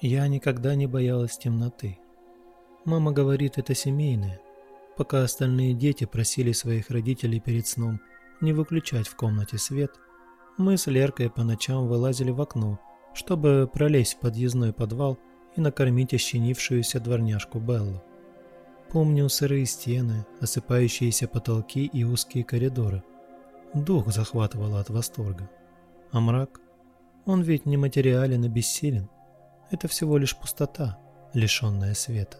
Я никогда не боялась темноты. Мама говорит, это семейное. Пока остальные дети просили своих родителей перед сном не выключать в комнате свет, мы с Леркой по ночам вылазили в окно, чтобы пролезть в подъездной подвал и накормить ощенившуюся дворняжку Беллу. Помню сырые стены, осыпающиеся потолки и узкие коридоры. Дух захватывало от восторга. А мрак? Он ведь не материален и бессилен. Это всего лишь пустота, лишенная света.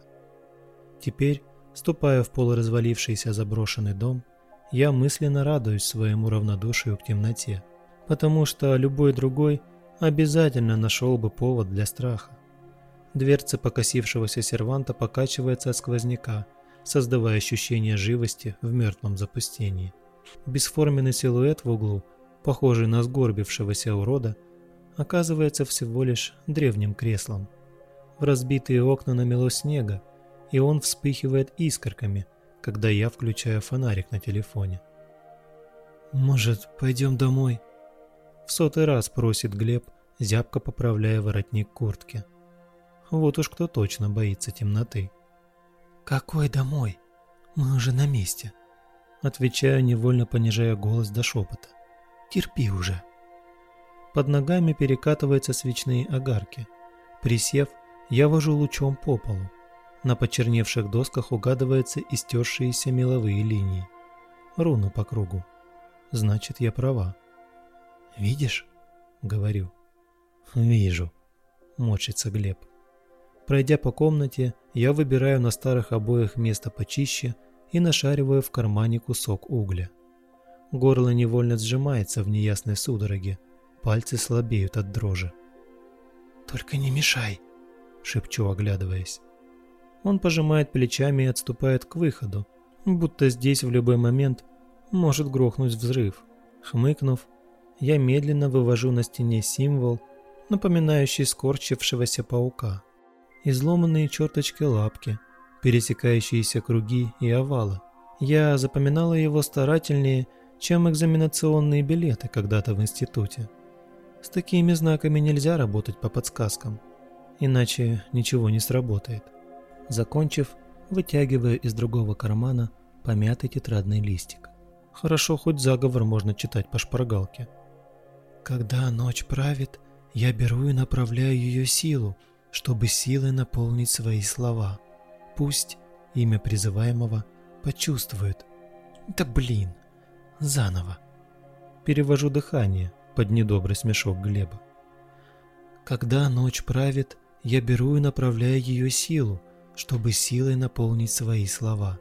Теперь, ступая в полуразвалившийся заброшенный дом, я мысленно радуюсь своему равнодушию к темноте, потому что любой другой обязательно нашел бы повод для страха. Дверца покосившегося серванта покачивается от сквозняка, создавая ощущение живости в мертвом запустении. Бесформенный силуэт в углу, похожий на сгорбившегося урода, оказывается всего лишь древним креслом. В разбитые окна намело снега, и он вспыхивает искорками, когда я включаю фонарик на телефоне. «Может, пойдем домой?» В сотый раз просит Глеб, зябко поправляя воротник куртки. Вот уж кто точно боится темноты. «Какой домой? Мы уже на месте», — отвечаю, невольно понижая голос до шепота. «Терпи уже». Под ногами перекатываются свечные огарки. Присев, я вожу лучом по полу. На почерневших досках угадываются истершиеся меловые линии. Руны по кругу. Значит, я права. «Видишь?» — говорю. «Вижу», — мочится Глеб. Пройдя по комнате, я выбираю на старых обоях место почище и нашариваю в кармане кусок угля. Горло невольно сжимается в неясной судороге, пальцы слабеют от дрожи. «Только не мешай!» – шепчу, оглядываясь. Он пожимает плечами и отступает к выходу, будто здесь в любой момент может грохнуть взрыв. Хмыкнув, я медленно вывожу на стене символ, напоминающий скорчившегося паука изломанные черточки лапки, пересекающиеся круги и овалы. Я запоминала его старательнее, чем экзаменационные билеты когда-то в институте. С такими знаками нельзя работать по подсказкам, иначе ничего не сработает. Закончив, вытягиваю из другого кармана помятый тетрадный листик. Хорошо, хоть заговор можно читать по шпаргалке. Когда ночь правит, я беру и направляю ее силу, чтобы силой наполнить свои слова. Пусть имя призываемого почувствует. Да блин, заново. Перевожу дыхание под недобрый смешок Глеба. Когда ночь правит, я беру и направляю ее силу, чтобы силой наполнить свои слова.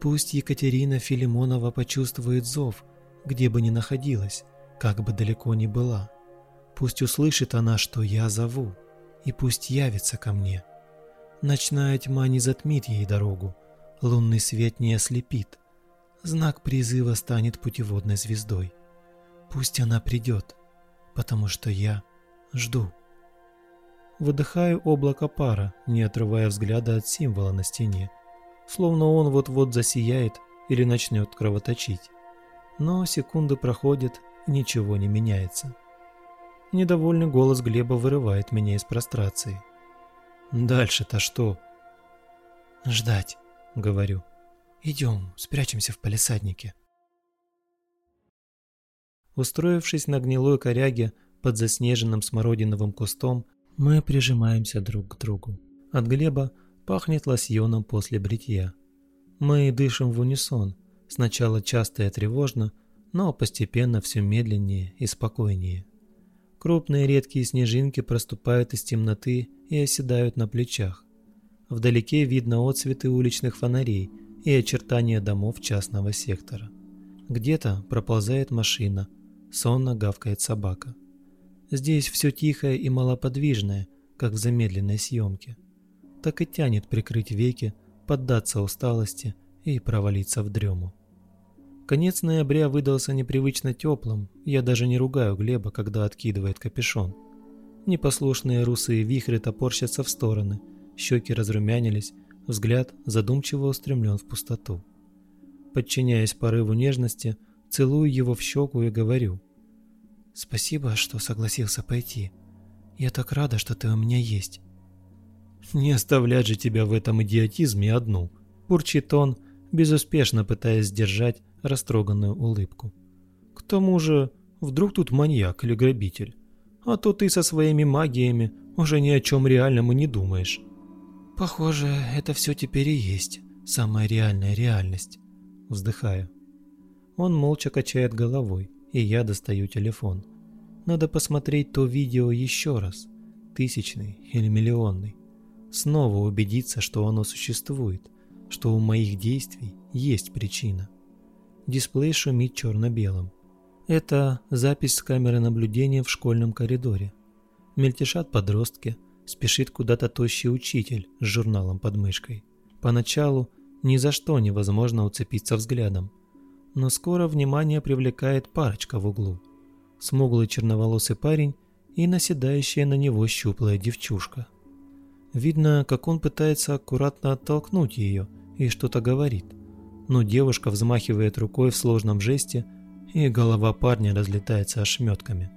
Пусть Екатерина Филимонова почувствует зов, где бы ни находилась, как бы далеко ни была. Пусть услышит она, что я зову и пусть явится ко мне. Ночная тьма не затмит ей дорогу, лунный свет не ослепит. Знак призыва станет путеводной звездой. Пусть она придет, потому что я жду. Выдыхаю облако пара, не отрывая взгляда от символа на стене, словно он вот-вот засияет или начнет кровоточить. Но секунды проходят, и ничего не меняется. Недовольный голос Глеба вырывает меня из прострации. «Дальше-то что?» «Ждать», — говорю. «Идем, спрячемся в палисаднике». Устроившись на гнилой коряге под заснеженным смородиновым кустом, мы прижимаемся друг к другу. От Глеба пахнет лосьоном после бритья. Мы дышим в унисон, сначала часто и тревожно, но постепенно все медленнее и спокойнее. Крупные редкие снежинки проступают из темноты и оседают на плечах. Вдалеке видно отцветы уличных фонарей и очертания домов частного сектора. Где-то проползает машина, сонно гавкает собака. Здесь все тихое и малоподвижное, как в замедленной съемке. Так и тянет прикрыть веки, поддаться усталости и провалиться в дрему. Конец ноября выдался непривычно теплым, я даже не ругаю Глеба, когда откидывает капюшон. Непослушные русые вихры топорщатся в стороны, щеки разрумянились, взгляд задумчиво устремлен в пустоту. Подчиняясь порыву нежности, целую его в щеку и говорю. «Спасибо, что согласился пойти. Я так рада, что ты у меня есть. Не оставлять же тебя в этом идиотизме одну, бурчит он, безуспешно пытаясь сдержать растроганную улыбку. К тому же, вдруг тут маньяк или грабитель? А то ты со своими магиями уже ни о чем реальном и не думаешь. Похоже, это все теперь и есть самая реальная реальность. Вздыхаю. Он молча качает головой, и я достаю телефон. Надо посмотреть то видео еще раз, тысячный или миллионный. Снова убедиться, что оно существует, что у моих действий есть причина. Дисплей шумит черно-белым. Это запись с камеры наблюдения в школьном коридоре. Мельтешат подростки, спешит куда-то тощий учитель с журналом под мышкой. Поначалу ни за что невозможно уцепиться взглядом. Но скоро внимание привлекает парочка в углу. Смуглый черноволосый парень и наседающая на него щуплая девчушка. Видно, как он пытается аккуратно оттолкнуть ее и что-то говорит. Но девушка взмахивает рукой в сложном жесте, и голова парня разлетается ошметками.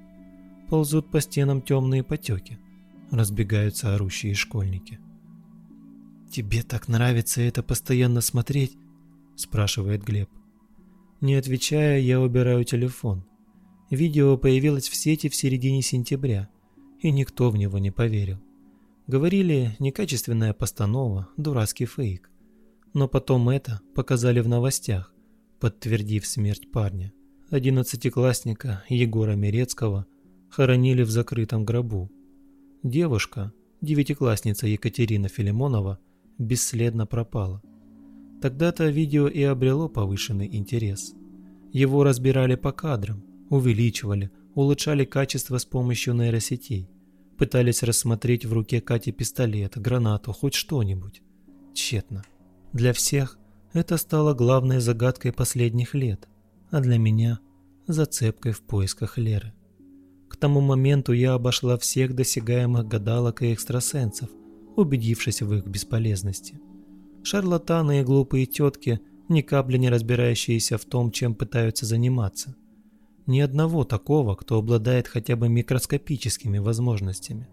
Ползут по стенам темные потеки. Разбегаются орущие школьники. «Тебе так нравится это постоянно смотреть?» – спрашивает Глеб. Не отвечая, я убираю телефон. Видео появилось в сети в середине сентября, и никто в него не поверил. Говорили, некачественная постанова, дурацкий фейк. Но потом это показали в новостях, подтвердив смерть парня. Одиннадцатиклассника Егора Мерецкого хоронили в закрытом гробу. Девушка, девятиклассница Екатерина Филимонова, бесследно пропала. Тогда-то видео и обрело повышенный интерес. Его разбирали по кадрам, увеличивали, улучшали качество с помощью нейросетей. Пытались рассмотреть в руке Кати пистолет, гранату, хоть что-нибудь. Тщетно. Для всех это стало главной загадкой последних лет, а для меня – зацепкой в поисках Леры. К тому моменту я обошла всех досягаемых гадалок и экстрасенсов, убедившись в их бесполезности. Шарлатаны и глупые тетки, ни капли не разбирающиеся в том, чем пытаются заниматься. Ни одного такого, кто обладает хотя бы микроскопическими возможностями.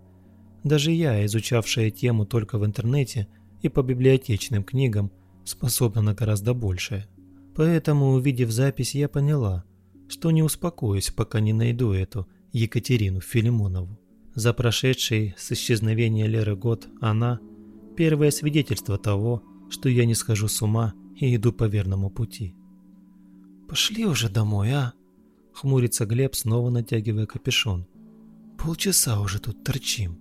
Даже я, изучавшая тему только в интернете и по библиотечным книгам, способна на гораздо большее. Поэтому, увидев запись, я поняла, что не успокоюсь, пока не найду эту Екатерину Филимонову. За прошедший с исчезновения Леры год она – первое свидетельство того, что я не схожу с ума и иду по верному пути. «Пошли уже домой, а?» – хмурится Глеб, снова натягивая капюшон. «Полчаса уже тут торчим».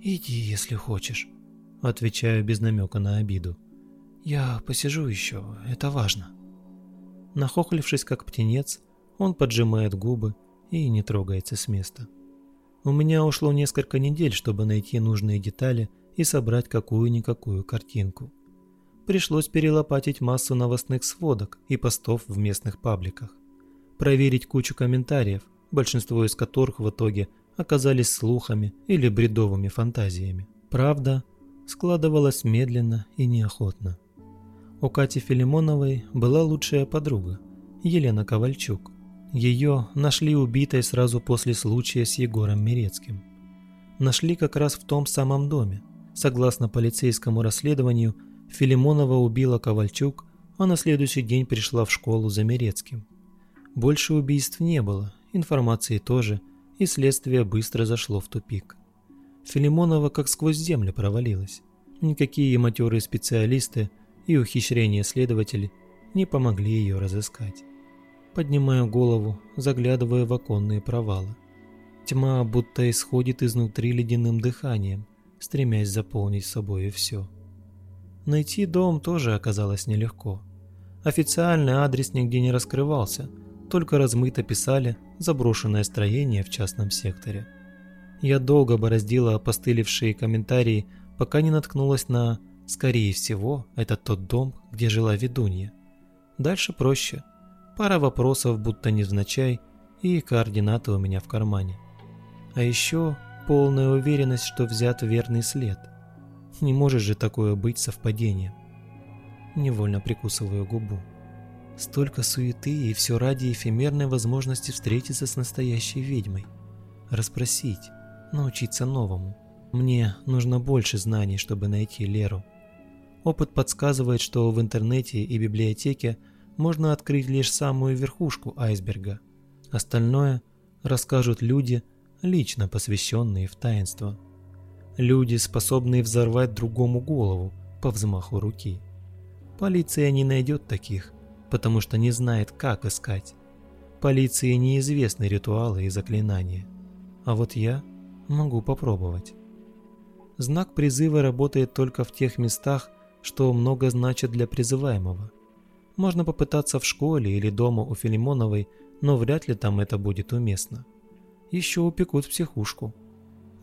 «Иди, если хочешь», – отвечаю без намека на обиду. «Я посижу еще, это важно». Нахохлившись как птенец, он поджимает губы и не трогается с места. У меня ушло несколько недель, чтобы найти нужные детали и собрать какую-никакую картинку пришлось перелопатить массу новостных сводок и постов в местных пабликах. Проверить кучу комментариев, большинство из которых в итоге оказались слухами или бредовыми фантазиями. Правда складывалась медленно и неохотно. У Кати Филимоновой была лучшая подруга, Елена Ковальчук. Ее нашли убитой сразу после случая с Егором Мирецким. Нашли как раз в том самом доме. Согласно полицейскому расследованию, Филимонова убила Ковальчук, а на следующий день пришла в школу за Мерецким. Больше убийств не было, информации тоже, и следствие быстро зашло в тупик. Филимонова как сквозь землю провалилась. Никакие матерые специалисты и ухищрения следователей не помогли ее разыскать. Поднимаю голову, заглядывая в оконные провалы. Тьма будто исходит изнутри ледяным дыханием, стремясь заполнить собой все. Найти дом тоже оказалось нелегко. Официальный адрес нигде не раскрывался, только размыто писали «заброшенное строение в частном секторе». Я долго бороздила опостылевшие комментарии, пока не наткнулась на «скорее всего, это тот дом, где жила ведунья». Дальше проще. Пара вопросов, будто невзначай, и координаты у меня в кармане. А еще полная уверенность, что взят верный след – не может же такое быть совпадением. Невольно прикусываю губу. Столько суеты и все ради эфемерной возможности встретиться с настоящей ведьмой. Расспросить, научиться новому. Мне нужно больше знаний, чтобы найти Леру. Опыт подсказывает, что в интернете и библиотеке можно открыть лишь самую верхушку айсберга. Остальное расскажут люди, лично посвященные в таинство. Люди, способные взорвать другому голову по взмаху руки. Полиция не найдет таких, потому что не знает, как искать. Полиции неизвестны ритуалы и заклинания. А вот я могу попробовать. Знак призыва работает только в тех местах, что много значит для призываемого. Можно попытаться в школе или дома у Филимоновой, но вряд ли там это будет уместно. Еще упекут в психушку.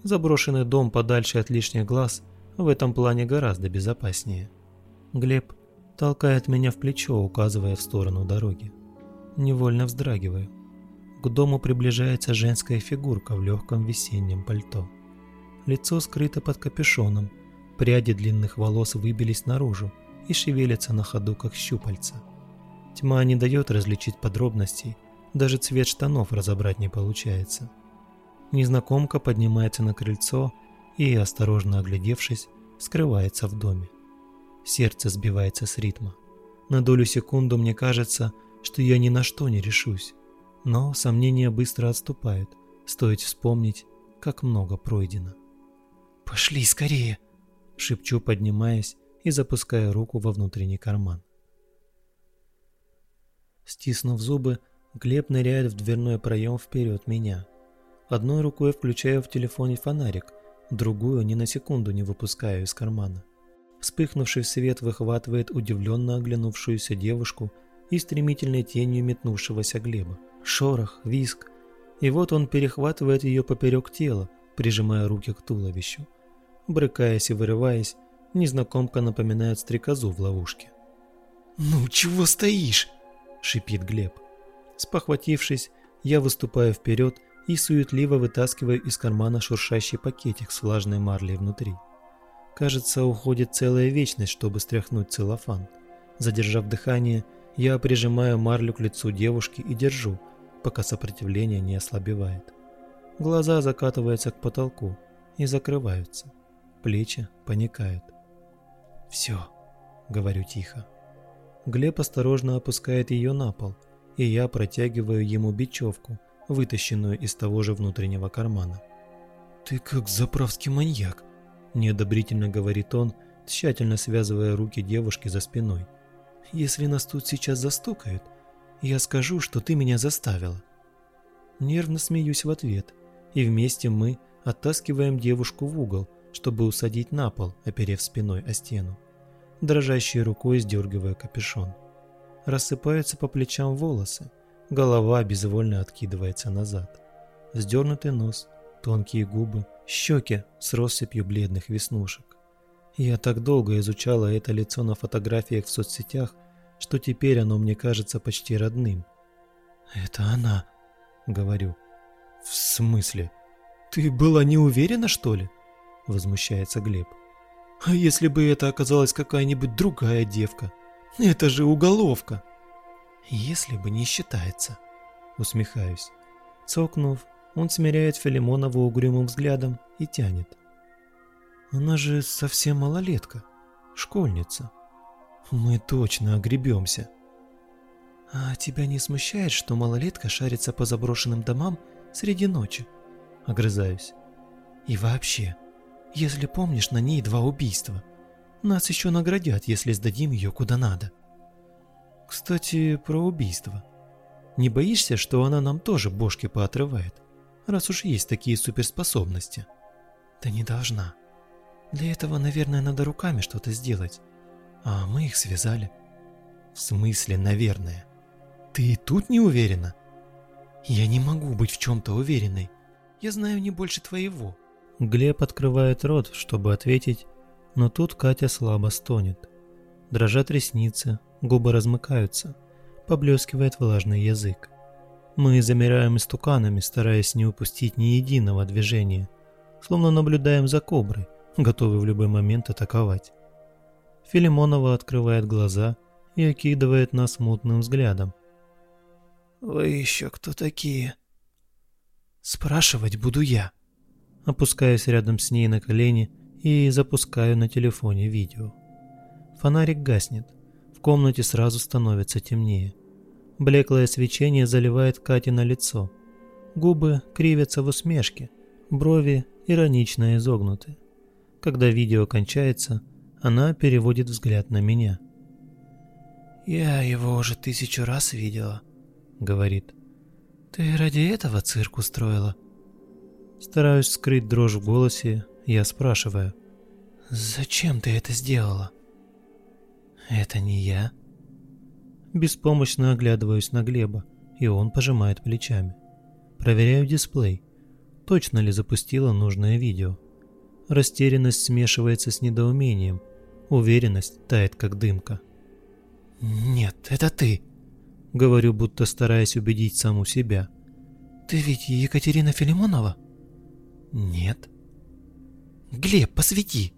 Заброшенный дом подальше от лишних глаз в этом плане гораздо безопаснее. Глеб толкает меня в плечо, указывая в сторону дороги. Невольно вздрагиваю. К дому приближается женская фигурка в легком весеннем пальто. Лицо скрыто под капюшоном, пряди длинных волос выбились наружу и шевелятся на ходу, как щупальца. Тьма не дает различить подробностей, даже цвет штанов разобрать не получается. Незнакомка поднимается на крыльцо и, осторожно оглядевшись, скрывается в доме. Сердце сбивается с ритма. На долю секунду мне кажется, что я ни на что не решусь, но сомнения быстро отступают, стоит вспомнить, как много пройдено. «Пошли скорее!» – шепчу, поднимаясь и запуская руку во внутренний карман. Стиснув зубы, Глеб ныряет в дверной проем вперед меня. Одной рукой включаю в телефоне фонарик, другую ни на секунду не выпускаю из кармана. Вспыхнувший свет выхватывает удивленно оглянувшуюся девушку и стремительной тенью метнувшегося Глеба. Шорох, виск. И вот он перехватывает ее поперек тела, прижимая руки к туловищу. Брыкаясь и вырываясь, незнакомка напоминает стрекозу в ловушке. «Ну чего стоишь?» – шипит Глеб. Спохватившись, я выступаю вперед и суетливо вытаскиваю из кармана шуршащий пакетик с влажной марлей внутри. Кажется, уходит целая вечность, чтобы стряхнуть целлофан. Задержав дыхание, я прижимаю марлю к лицу девушки и держу, пока сопротивление не ослабевает. Глаза закатываются к потолку и закрываются. Плечи паникают. «Все», — говорю тихо. Глеб осторожно опускает ее на пол, и я протягиваю ему бечевку, вытащенную из того же внутреннего кармана. «Ты как заправский маньяк», – неодобрительно говорит он, тщательно связывая руки девушки за спиной. «Если нас тут сейчас застукают, я скажу, что ты меня заставила». Нервно смеюсь в ответ, и вместе мы оттаскиваем девушку в угол, чтобы усадить на пол, оперев спиной о стену. Дрожащей рукой сдергивая капюшон. Рассыпаются по плечам волосы, голова безвольно откидывается назад. Сдернутый нос, тонкие губы, щеки с россыпью бледных веснушек. Я так долго изучала это лицо на фотографиях в соцсетях, что теперь оно мне кажется почти родным. «Это она», — говорю. «В смысле? Ты была не уверена, что ли?» — возмущается Глеб. «А если бы это оказалась какая-нибудь другая девка?» Это же уголовка. Если бы не считается. Усмехаюсь. Цокнув, он смиряет Филимонова угрюмым взглядом и тянет. Она же совсем малолетка, школьница. Мы точно огребемся. А тебя не смущает, что малолетка шарится по заброшенным домам среди ночи? Огрызаюсь. И вообще, если помнишь, на ней два убийства – нас еще наградят, если сдадим ее куда надо. Кстати, про убийство. Не боишься, что она нам тоже бошки поотрывает, раз уж есть такие суперспособности? Да не должна. Для этого, наверное, надо руками что-то сделать. А мы их связали. В смысле, наверное? Ты и тут не уверена? Я не могу быть в чем-то уверенной. Я знаю не больше твоего. Глеб открывает рот, чтобы ответить, но тут Катя слабо стонет. Дрожат ресницы, губы размыкаются, поблескивает влажный язык. Мы замираем истуканами, стараясь не упустить ни единого движения, словно наблюдаем за коброй, готовой в любой момент атаковать. Филимонова открывает глаза и окидывает нас мутным взглядом. «Вы еще кто такие?» «Спрашивать буду я», Опускаюсь рядом с ней на колени и запускаю на телефоне видео. Фонарик гаснет. В комнате сразу становится темнее. Блеклое свечение заливает Кате на лицо. Губы кривятся в усмешке, брови иронично изогнуты. Когда видео кончается, она переводит взгляд на меня. «Я его уже тысячу раз видела», — говорит. «Ты ради этого цирк устроила?» Стараюсь скрыть дрожь в голосе, я спрашиваю. «Зачем ты это сделала?» «Это не я». Беспомощно оглядываюсь на Глеба, и он пожимает плечами. Проверяю дисплей. Точно ли запустила нужное видео? Растерянность смешивается с недоумением. Уверенность тает, как дымка. «Нет, это ты», — говорю, будто стараясь убедить саму себя. «Ты ведь Екатерина Филимонова?» «Нет». «Глеб, посвети!»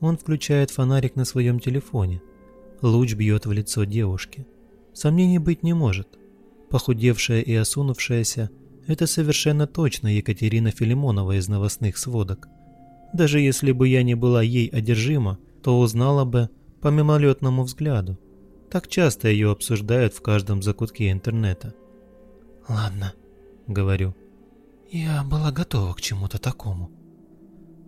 Он включает фонарик на своем телефоне. Луч бьет в лицо девушки. Сомнений быть не может. Похудевшая и осунувшаяся – это совершенно точно Екатерина Филимонова из новостных сводок. Даже если бы я не была ей одержима, то узнала бы по мимолетному взгляду. Так часто ее обсуждают в каждом закутке интернета. «Ладно», — говорю. «Я была готова к чему-то такому».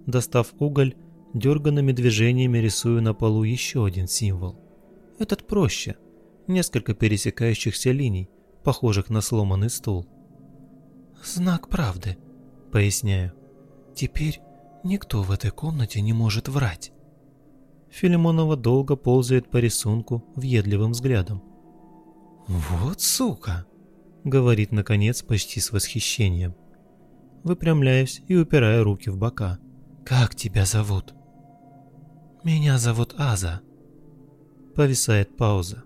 Достав уголь, дерганными движениями рисую на полу еще один символ. Этот проще. Несколько пересекающихся линий, похожих на сломанный стул. «Знак правды», — поясняю. «Теперь никто в этой комнате не может врать». Филимонова долго ползает по рисунку въедливым взглядом. «Вот сука!» — говорит наконец почти с восхищением. Выпрямляюсь и упираю руки в бока. «Как тебя зовут?» «Меня зовут Аза», Повисает пауза.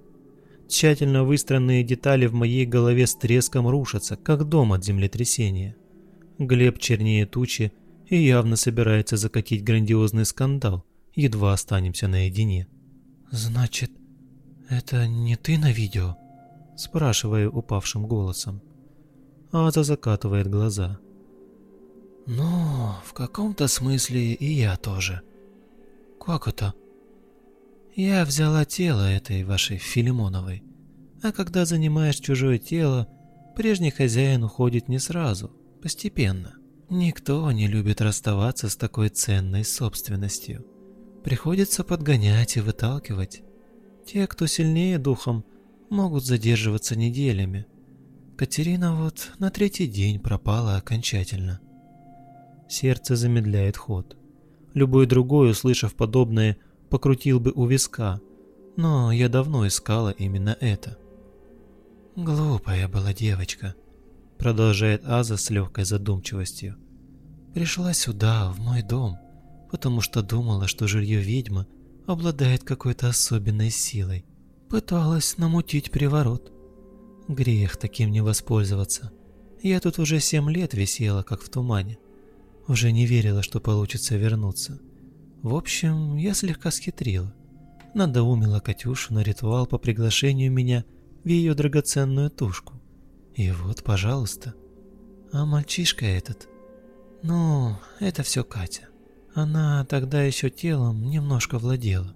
Тщательно выстроенные детали в моей голове с треском рушатся, как дом от землетрясения. Глеб чернее тучи и явно собирается закатить грандиозный скандал, едва останемся наедине. «Значит, это не ты на видео?» Спрашиваю упавшим голосом. Аза закатывает глаза. «Ну, в каком-то смысле и я тоже». «Как это?» Я взяла тело этой вашей Филимоновой. А когда занимаешь чужое тело, прежний хозяин уходит не сразу, постепенно. Никто не любит расставаться с такой ценной собственностью. Приходится подгонять и выталкивать. Те, кто сильнее духом, могут задерживаться неделями. Катерина вот на третий день пропала окончательно. Сердце замедляет ход. Любой другой, услышав подобное, покрутил бы у виска, но я давно искала именно это. «Глупая была девочка», — продолжает Аза с легкой задумчивостью. «Пришла сюда, в мой дом, потому что думала, что жилье ведьмы обладает какой-то особенной силой. Пыталась намутить приворот. Грех таким не воспользоваться. Я тут уже семь лет висела, как в тумане. Уже не верила, что получится вернуться. В общем, я слегка схитрила. Надоумила Катюшу на ритуал по приглашению меня в ее драгоценную тушку. И вот, пожалуйста. А мальчишка этот... Ну, это все Катя. Она тогда еще телом немножко владела.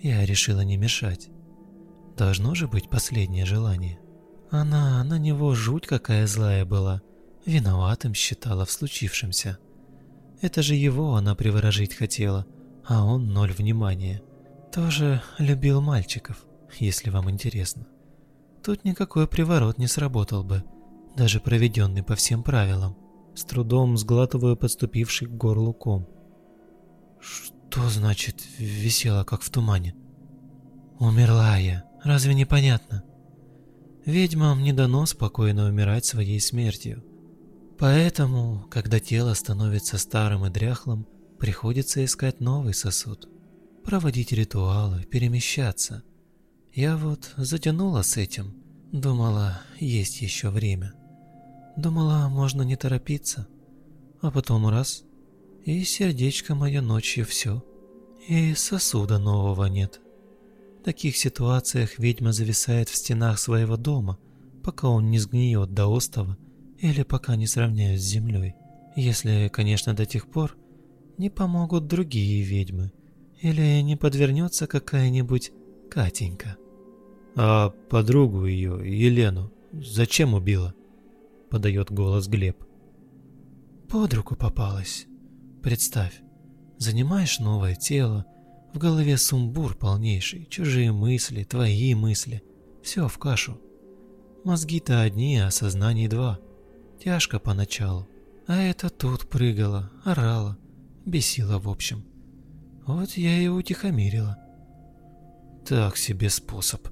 Я решила не мешать. Должно же быть последнее желание. Она на него жуть какая злая была. Виноватым считала в случившемся. Это же его она приворожить хотела – а он ноль внимания. Тоже любил мальчиков, если вам интересно. Тут никакой приворот не сработал бы, даже проведенный по всем правилам. С трудом сглатываю подступивший к горлу ком. Что значит висела как в тумане? Умерла я, разве не понятно? Ведьмам не дано спокойно умирать своей смертью. Поэтому, когда тело становится старым и дряхлым, Приходится искать новый сосуд, проводить ритуалы, перемещаться. Я вот затянула с этим, думала, есть еще время. Думала, можно не торопиться. А потом раз, и сердечко мое ночью все. И сосуда нового нет. В таких ситуациях ведьма зависает в стенах своего дома, пока он не сгниет до остова или пока не сравняют с землей. Если, конечно, до тех пор не помогут другие ведьмы или не подвернется какая-нибудь Катенька. А подругу ее, Елену, зачем убила? Подает голос Глеб. Под руку попалась. Представь, занимаешь новое тело, в голове сумбур полнейший, чужие мысли, твои мысли, все в кашу. Мозги-то одни, а сознание два. Тяжко поначалу. А это тут прыгала, орала, бесила в общем. Вот я и утихомирила. Так себе способ,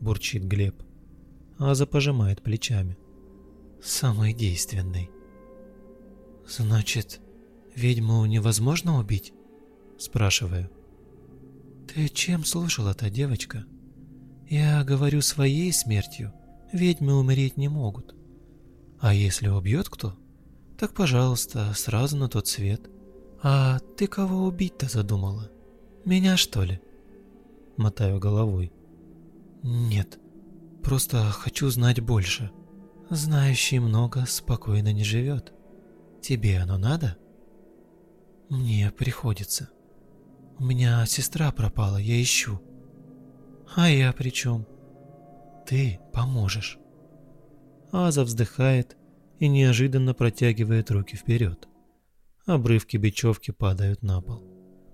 бурчит Глеб. Аза пожимает плечами. Самый действенный. Значит, ведьму невозможно убить? Спрашиваю. Ты чем слушала-то, девочка? Я говорю своей смертью, ведьмы умереть не могут. А если убьет кто, так, пожалуйста, сразу на тот свет. А ты кого убить-то задумала? Меня, что ли? Мотаю головой. Нет, просто хочу знать больше. Знающий много спокойно не живет. Тебе оно надо? Мне приходится. У меня сестра пропала, я ищу. А я при чем? Ты поможешь. Аза вздыхает и неожиданно протягивает руки вперед. Обрывки бечевки падают на пол.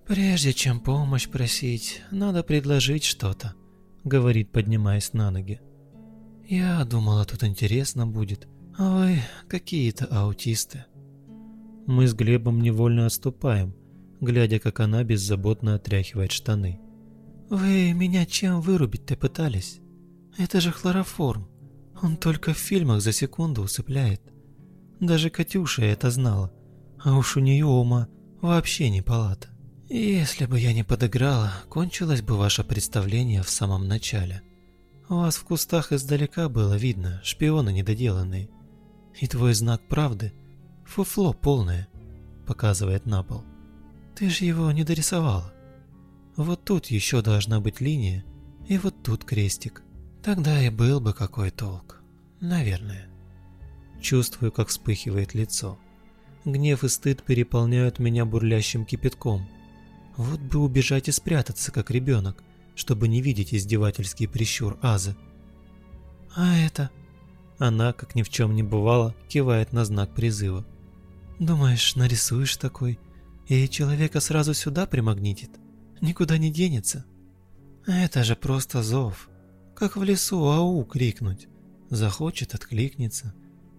«Прежде чем помощь просить, надо предложить что-то», — говорит, поднимаясь на ноги. «Я думала, тут интересно будет, а вы какие-то аутисты». Мы с Глебом невольно отступаем, глядя, как она беззаботно отряхивает штаны. «Вы меня чем вырубить-то пытались? Это же хлороформ. Он только в фильмах за секунду усыпляет. Даже Катюша это знала, а уж у нее ума вообще не палата. Если бы я не подыграла, кончилось бы ваше представление в самом начале. Вас в кустах издалека было видно, шпионы недоделанные. И твой знак правды – фуфло полное, показывает на пол. Ты же его не дорисовала. Вот тут еще должна быть линия, и вот тут крестик. Тогда и был бы какой толк. Наверное. Чувствую, как вспыхивает лицо. Гнев и стыд переполняют меня бурлящим кипятком. Вот бы убежать и спрятаться, как ребенок, чтобы не видеть издевательский прищур Азы. А это... Она, как ни в чем не бывало, кивает на знак призыва. Думаешь, нарисуешь такой, и человека сразу сюда примагнитит. Никуда не денется. Это же просто зов. Как в лесу ау крикнуть. Захочет – откликнется.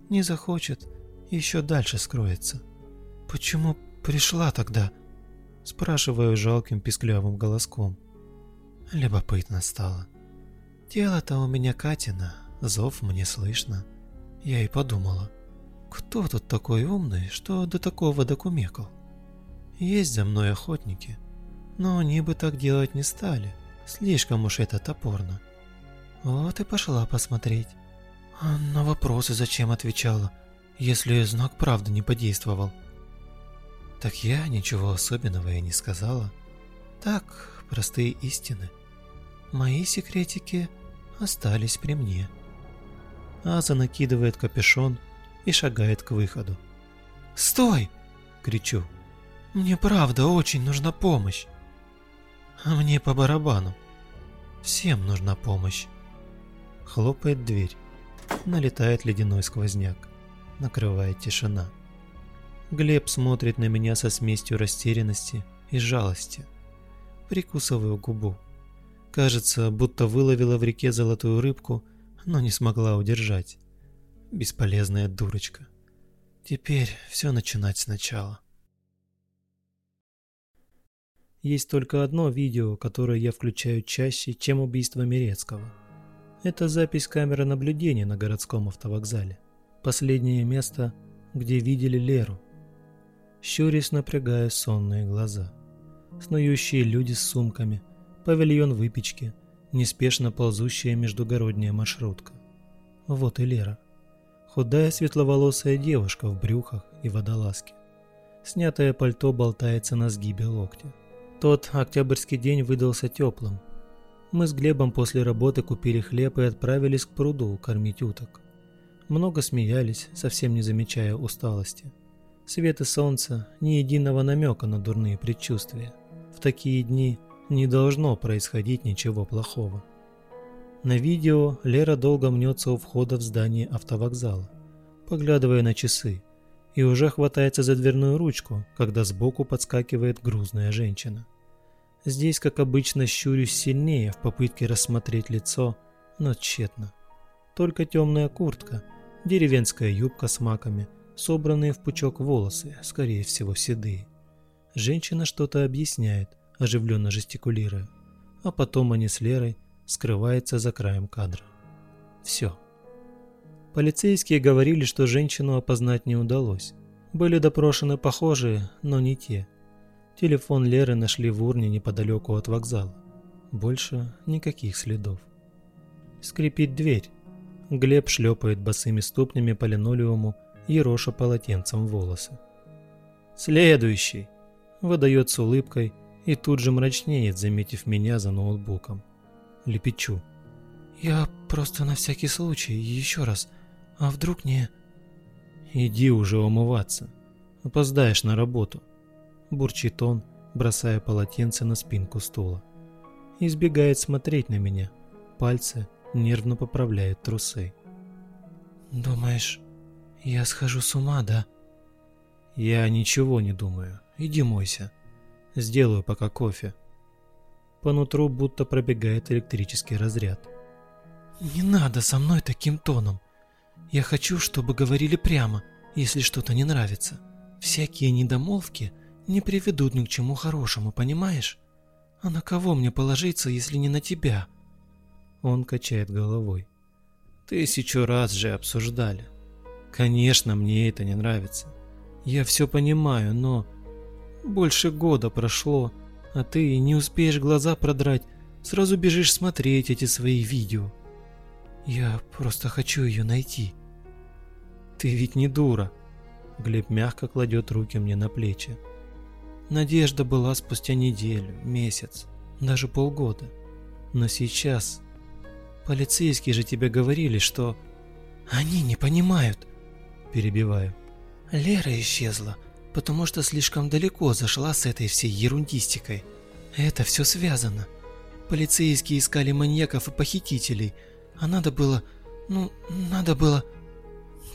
Не захочет – еще дальше скроется. Почему пришла тогда? Спрашиваю жалким писклявым голоском. Любопытно стало. Тело-то у меня Катина, зов мне слышно. Я и подумала, кто тут такой умный, что до такого докумекал? Есть за мной охотники, но они бы так делать не стали, слишком уж это топорно. Вот и пошла посмотреть. А на вопросы зачем отвечала, если знак правды не подействовал? Так я ничего особенного и не сказала. Так, простые истины. Мои секретики остались при мне. Аза накидывает капюшон и шагает к выходу. «Стой!» — кричу. Мне правда очень нужна помощь. А мне по барабану. Всем нужна помощь. Хлопает дверь. Налетает ледяной сквозняк. Накрывает тишина. Глеб смотрит на меня со смесью растерянности и жалости. Прикусываю губу. Кажется, будто выловила в реке золотую рыбку, но не смогла удержать. Бесполезная дурочка. Теперь все начинать сначала. Есть только одно видео, которое я включаю чаще, чем убийство Мирецкого. Это запись камеры наблюдения на городском автовокзале. Последнее место, где видели Леру. Щурясь напрягая сонные глаза. Снующие люди с сумками, павильон выпечки, неспешно ползущая междугородняя маршрутка. Вот и Лера. Худая светловолосая девушка в брюхах и водолазке. Снятое пальто болтается на сгибе локтя. Тот октябрьский день выдался теплым. Мы с Глебом после работы купили хлеб и отправились к пруду кормить уток. Много смеялись, совсем не замечая усталости. Свет и солнце, ни единого намека на дурные предчувствия. В такие дни не должно происходить ничего плохого. На видео Лера долго мнется у входа в здание автовокзала, поглядывая на часы, и уже хватается за дверную ручку, когда сбоку подскакивает грузная женщина. Здесь, как обычно, щурюсь сильнее в попытке рассмотреть лицо, но тщетно. Только темная куртка, деревенская юбка с маками, собранные в пучок волосы, скорее всего седые. Женщина что-то объясняет, оживленно жестикулируя, а потом они с Лерой скрываются за краем кадра. Все. Полицейские говорили, что женщину опознать не удалось. Были допрошены похожие, но не те. Телефон Леры нашли в урне неподалеку от вокзала. Больше никаких следов. Скрипит дверь. Глеб шлепает босыми ступнями по линолеуму, ероша полотенцем волосы. «Следующий!» – выдает с улыбкой и тут же мрачнеет, заметив меня за ноутбуком. Лепечу. «Я просто на всякий случай, еще раз. А вдруг не...» «Иди уже умываться. Опоздаешь на работу», – бурчит он, бросая полотенце на спинку стула. Избегает смотреть на меня. Пальцы нервно поправляют трусы. «Думаешь, я схожу с ума, да?» «Я ничего не думаю. Иди мойся. Сделаю пока кофе». По нутру будто пробегает электрический разряд. «Не надо со мной таким тоном. Я хочу, чтобы говорили прямо, если что-то не нравится. Всякие недомолвки не приведут ни к чему хорошему, понимаешь? А на кого мне положиться, если не на тебя?» Он качает головой. «Тысячу раз же обсуждали. Конечно, мне это не нравится. Я все понимаю, но... Больше года прошло, а ты не успеешь глаза продрать, сразу бежишь смотреть эти свои видео. Я просто хочу ее найти. Ты ведь не дура. Глеб мягко кладет руки мне на плечи. Надежда была спустя неделю, месяц, даже полгода. Но сейчас... Полицейские же тебе говорили, что... Они не понимают. Перебиваю. Лера исчезла потому что слишком далеко зашла с этой всей ерундистикой. Это все связано. Полицейские искали маньяков и похитителей, а надо было... Ну, надо было...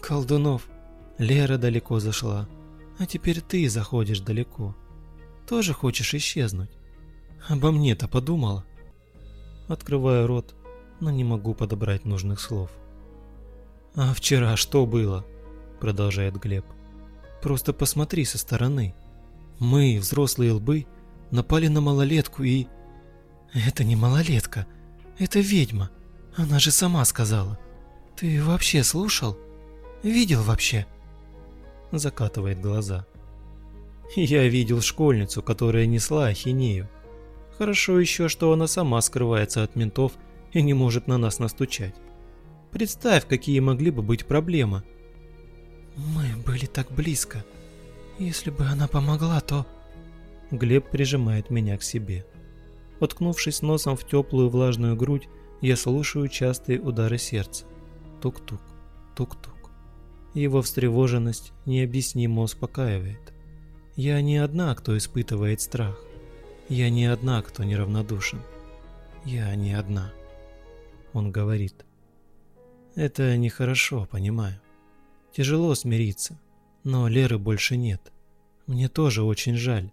Колдунов. Лера далеко зашла, а теперь ты заходишь далеко. Тоже хочешь исчезнуть? Обо мне-то подумала? Открываю рот, но не могу подобрать нужных слов. «А вчера что было?» Продолжает Глеб. Просто посмотри со стороны. Мы, взрослые лбы, напали на малолетку и... Это не малолетка, это ведьма. Она же сама сказала. Ты вообще слушал? Видел вообще? Закатывает глаза. Я видел школьницу, которая несла ахинею. Хорошо еще, что она сама скрывается от ментов и не может на нас настучать. Представь, какие могли бы быть проблемы, мы были так близко. Если бы она помогла, то... Глеб прижимает меня к себе. Уткнувшись носом в теплую влажную грудь, я слушаю частые удары сердца. Тук-тук, тук-тук. Его встревоженность необъяснимо успокаивает. Я не одна, кто испытывает страх. Я не одна, кто неравнодушен. Я не одна. Он говорит. Это нехорошо, понимаю. Тяжело смириться, но Леры больше нет. Мне тоже очень жаль.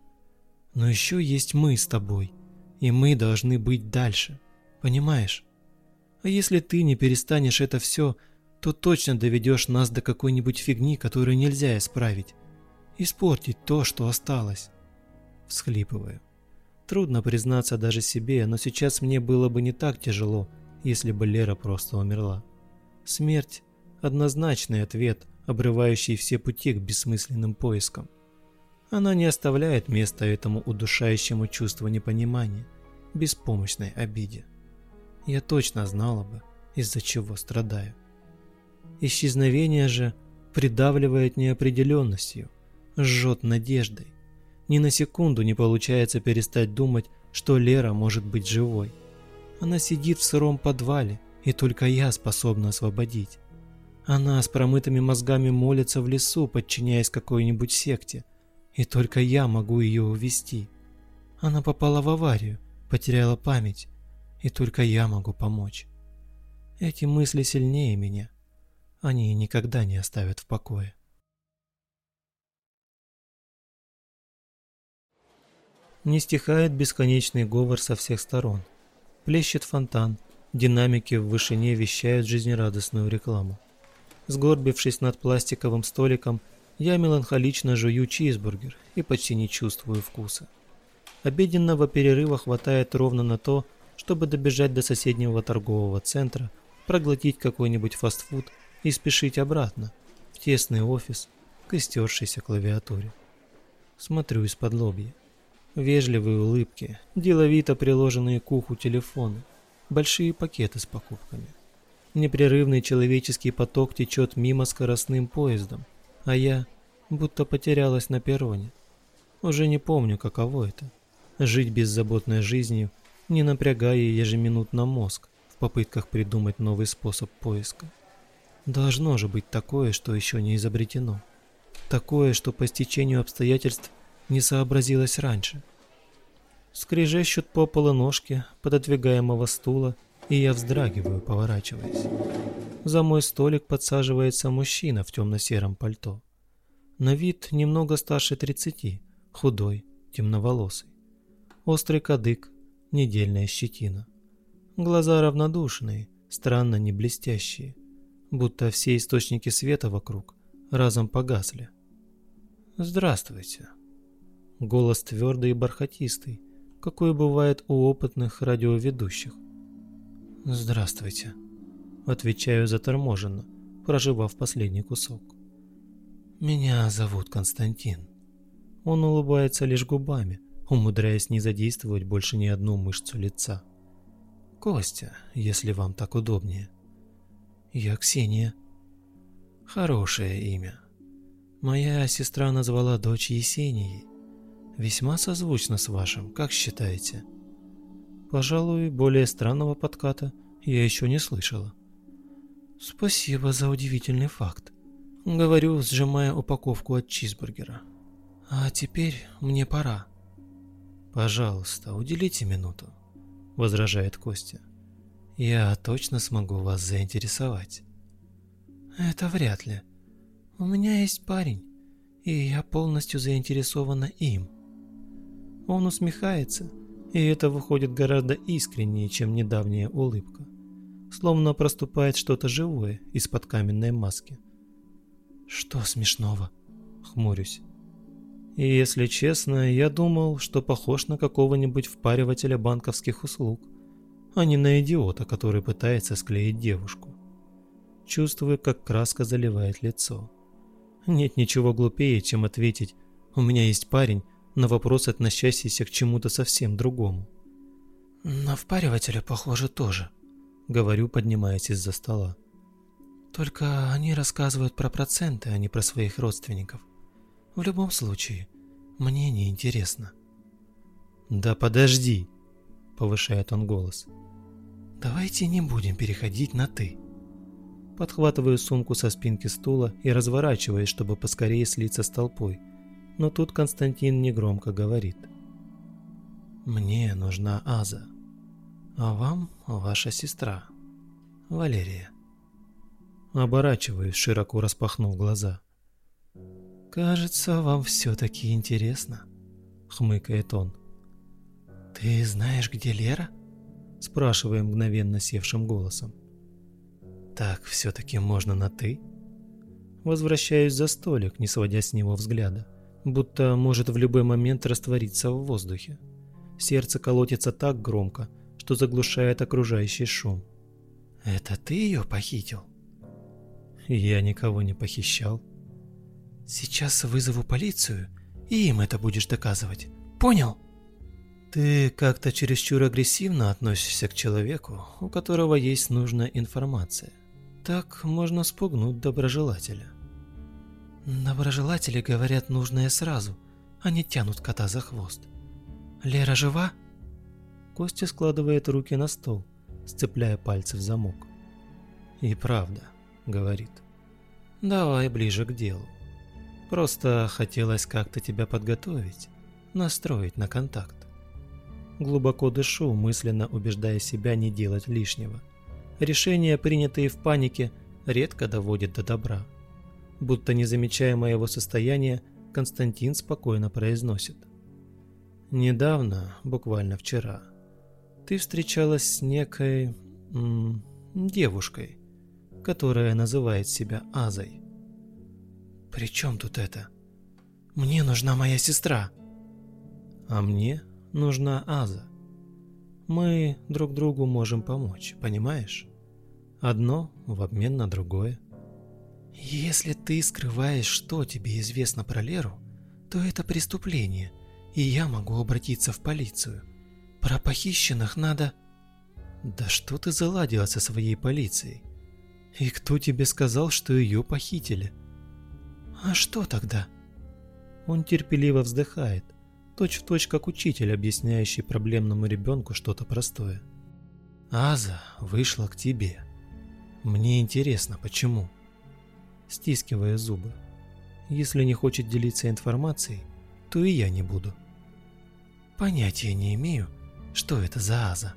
Но еще есть мы с тобой, и мы должны быть дальше, понимаешь? А если ты не перестанешь это все, то точно доведешь нас до какой-нибудь фигни, которую нельзя исправить. Испортить то, что осталось. Всхлипываю. Трудно признаться даже себе, но сейчас мне было бы не так тяжело, если бы Лера просто умерла. Смерть – однозначный ответ, обрывающий все пути к бессмысленным поискам. Она не оставляет места этому удушающему чувству непонимания, беспомощной обиде. Я точно знала бы, из-за чего страдаю. Исчезновение же придавливает неопределенностью, жжет надеждой. Ни на секунду не получается перестать думать, что Лера может быть живой. Она сидит в сыром подвале, и только я способна освободить. Она с промытыми мозгами молится в лесу, подчиняясь какой-нибудь секте. И только я могу ее увести. Она попала в аварию, потеряла память. И только я могу помочь. Эти мысли сильнее меня. Они никогда не оставят в покое. Не стихает бесконечный говор со всех сторон. Плещет фонтан, динамики в вышине вещают жизнерадостную рекламу. Сгорбившись над пластиковым столиком, я меланхолично жую чизбургер и почти не чувствую вкуса. Обеденного перерыва хватает ровно на то, чтобы добежать до соседнего торгового центра, проглотить какой-нибудь фастфуд и спешить обратно, в тесный офис, к истершейся клавиатуре. Смотрю из-под лобья. Вежливые улыбки, деловито приложенные к уху телефоны, большие пакеты с покупками. Непрерывный человеческий поток течет мимо скоростным поездом, а я будто потерялась на перроне. Уже не помню, каково это – жить беззаботной жизнью, не напрягая ежеминутно мозг в попытках придумать новый способ поиска. Должно же быть такое, что еще не изобретено. Такое, что по стечению обстоятельств не сообразилось раньше. Скрежещут по полу ножки пододвигаемого стула, и я вздрагиваю, поворачиваясь. За мой столик подсаживается мужчина в темно-сером пальто. На вид немного старше тридцати, худой, темноволосый. Острый кадык, недельная щетина. Глаза равнодушные, странно не блестящие, будто все источники света вокруг разом погасли. «Здравствуйте», Голос твердый и бархатистый, какой бывает у опытных радиоведущих. «Здравствуйте», — отвечаю заторможенно, проживав последний кусок. «Меня зовут Константин». Он улыбается лишь губами, умудряясь не задействовать больше ни одну мышцу лица. «Костя, если вам так удобнее». «Я Ксения». «Хорошее имя. Моя сестра назвала дочь Есенией. Весьма созвучно с вашим, как считаете? Пожалуй, более странного подката я еще не слышала. Спасибо за удивительный факт. Говорю, сжимая упаковку от чизбургера. А теперь мне пора. Пожалуйста, уделите минуту, возражает Костя. Я точно смогу вас заинтересовать. Это вряд ли. У меня есть парень, и я полностью заинтересована им. Он усмехается, и это выходит гораздо искреннее, чем недавняя улыбка. Словно проступает что-то живое из-под каменной маски. «Что смешного?» — хмурюсь. И если честно, я думал, что похож на какого-нибудь впаривателя банковских услуг, а не на идиота, который пытается склеить девушку. Чувствую, как краска заливает лицо. Нет ничего глупее, чем ответить «У меня есть парень, на вопрос, относящийся к чему-то совсем другому. «На впаривателя, похоже, тоже», — говорю, поднимаясь из-за стола. «Только они рассказывают про проценты, а не про своих родственников. В любом случае, мне не интересно». «Да подожди», — повышает он голос. «Давайте не будем переходить на «ты». Подхватываю сумку со спинки стула и разворачиваюсь, чтобы поскорее слиться с толпой — но тут Константин негромко говорит. «Мне нужна Аза, а вам ваша сестра, Валерия». Оборачиваюсь, широко распахнув глаза. «Кажется, вам все-таки интересно», — хмыкает он. «Ты знаешь, где Лера?» — спрашиваю мгновенно севшим голосом. «Так все-таки можно на «ты»?» Возвращаюсь за столик, не сводя с него взгляда будто может в любой момент раствориться в воздухе. Сердце колотится так громко, что заглушает окружающий шум. «Это ты ее похитил?» «Я никого не похищал». «Сейчас вызову полицию, и им это будешь доказывать. Понял?» «Ты как-то чересчур агрессивно относишься к человеку, у которого есть нужная информация. Так можно спугнуть доброжелателя». Доброжелатели говорят нужное сразу, они тянут кота за хвост. Лера жива? Костя складывает руки на стол, сцепляя пальцы в замок. И правда, говорит, давай ближе к делу. Просто хотелось как-то тебя подготовить, настроить на контакт. Глубоко дышу, мысленно убеждая себя не делать лишнего. Решения, принятые в панике, редко доводят до добра. Будто не замечая моего состояния, Константин спокойно произносит. «Недавно, буквально вчера, ты встречалась с некой... М, девушкой, которая называет себя Азой». «При чем тут это? Мне нужна моя сестра!» «А мне нужна Аза. Мы друг другу можем помочь, понимаешь? Одно в обмен на другое». Если ты скрываешь, что тебе известно про Леру, то это преступление, и я могу обратиться в полицию. Про похищенных надо... Да что ты заладила со своей полицией? И кто тебе сказал, что ее похитили? А что тогда? Он терпеливо вздыхает, точь в точь как учитель, объясняющий проблемному ребенку что-то простое. Аза вышла к тебе. Мне интересно, почему? Стискивая зубы. Если не хочет делиться информацией, то и я не буду. Понятия не имею, что это за аза.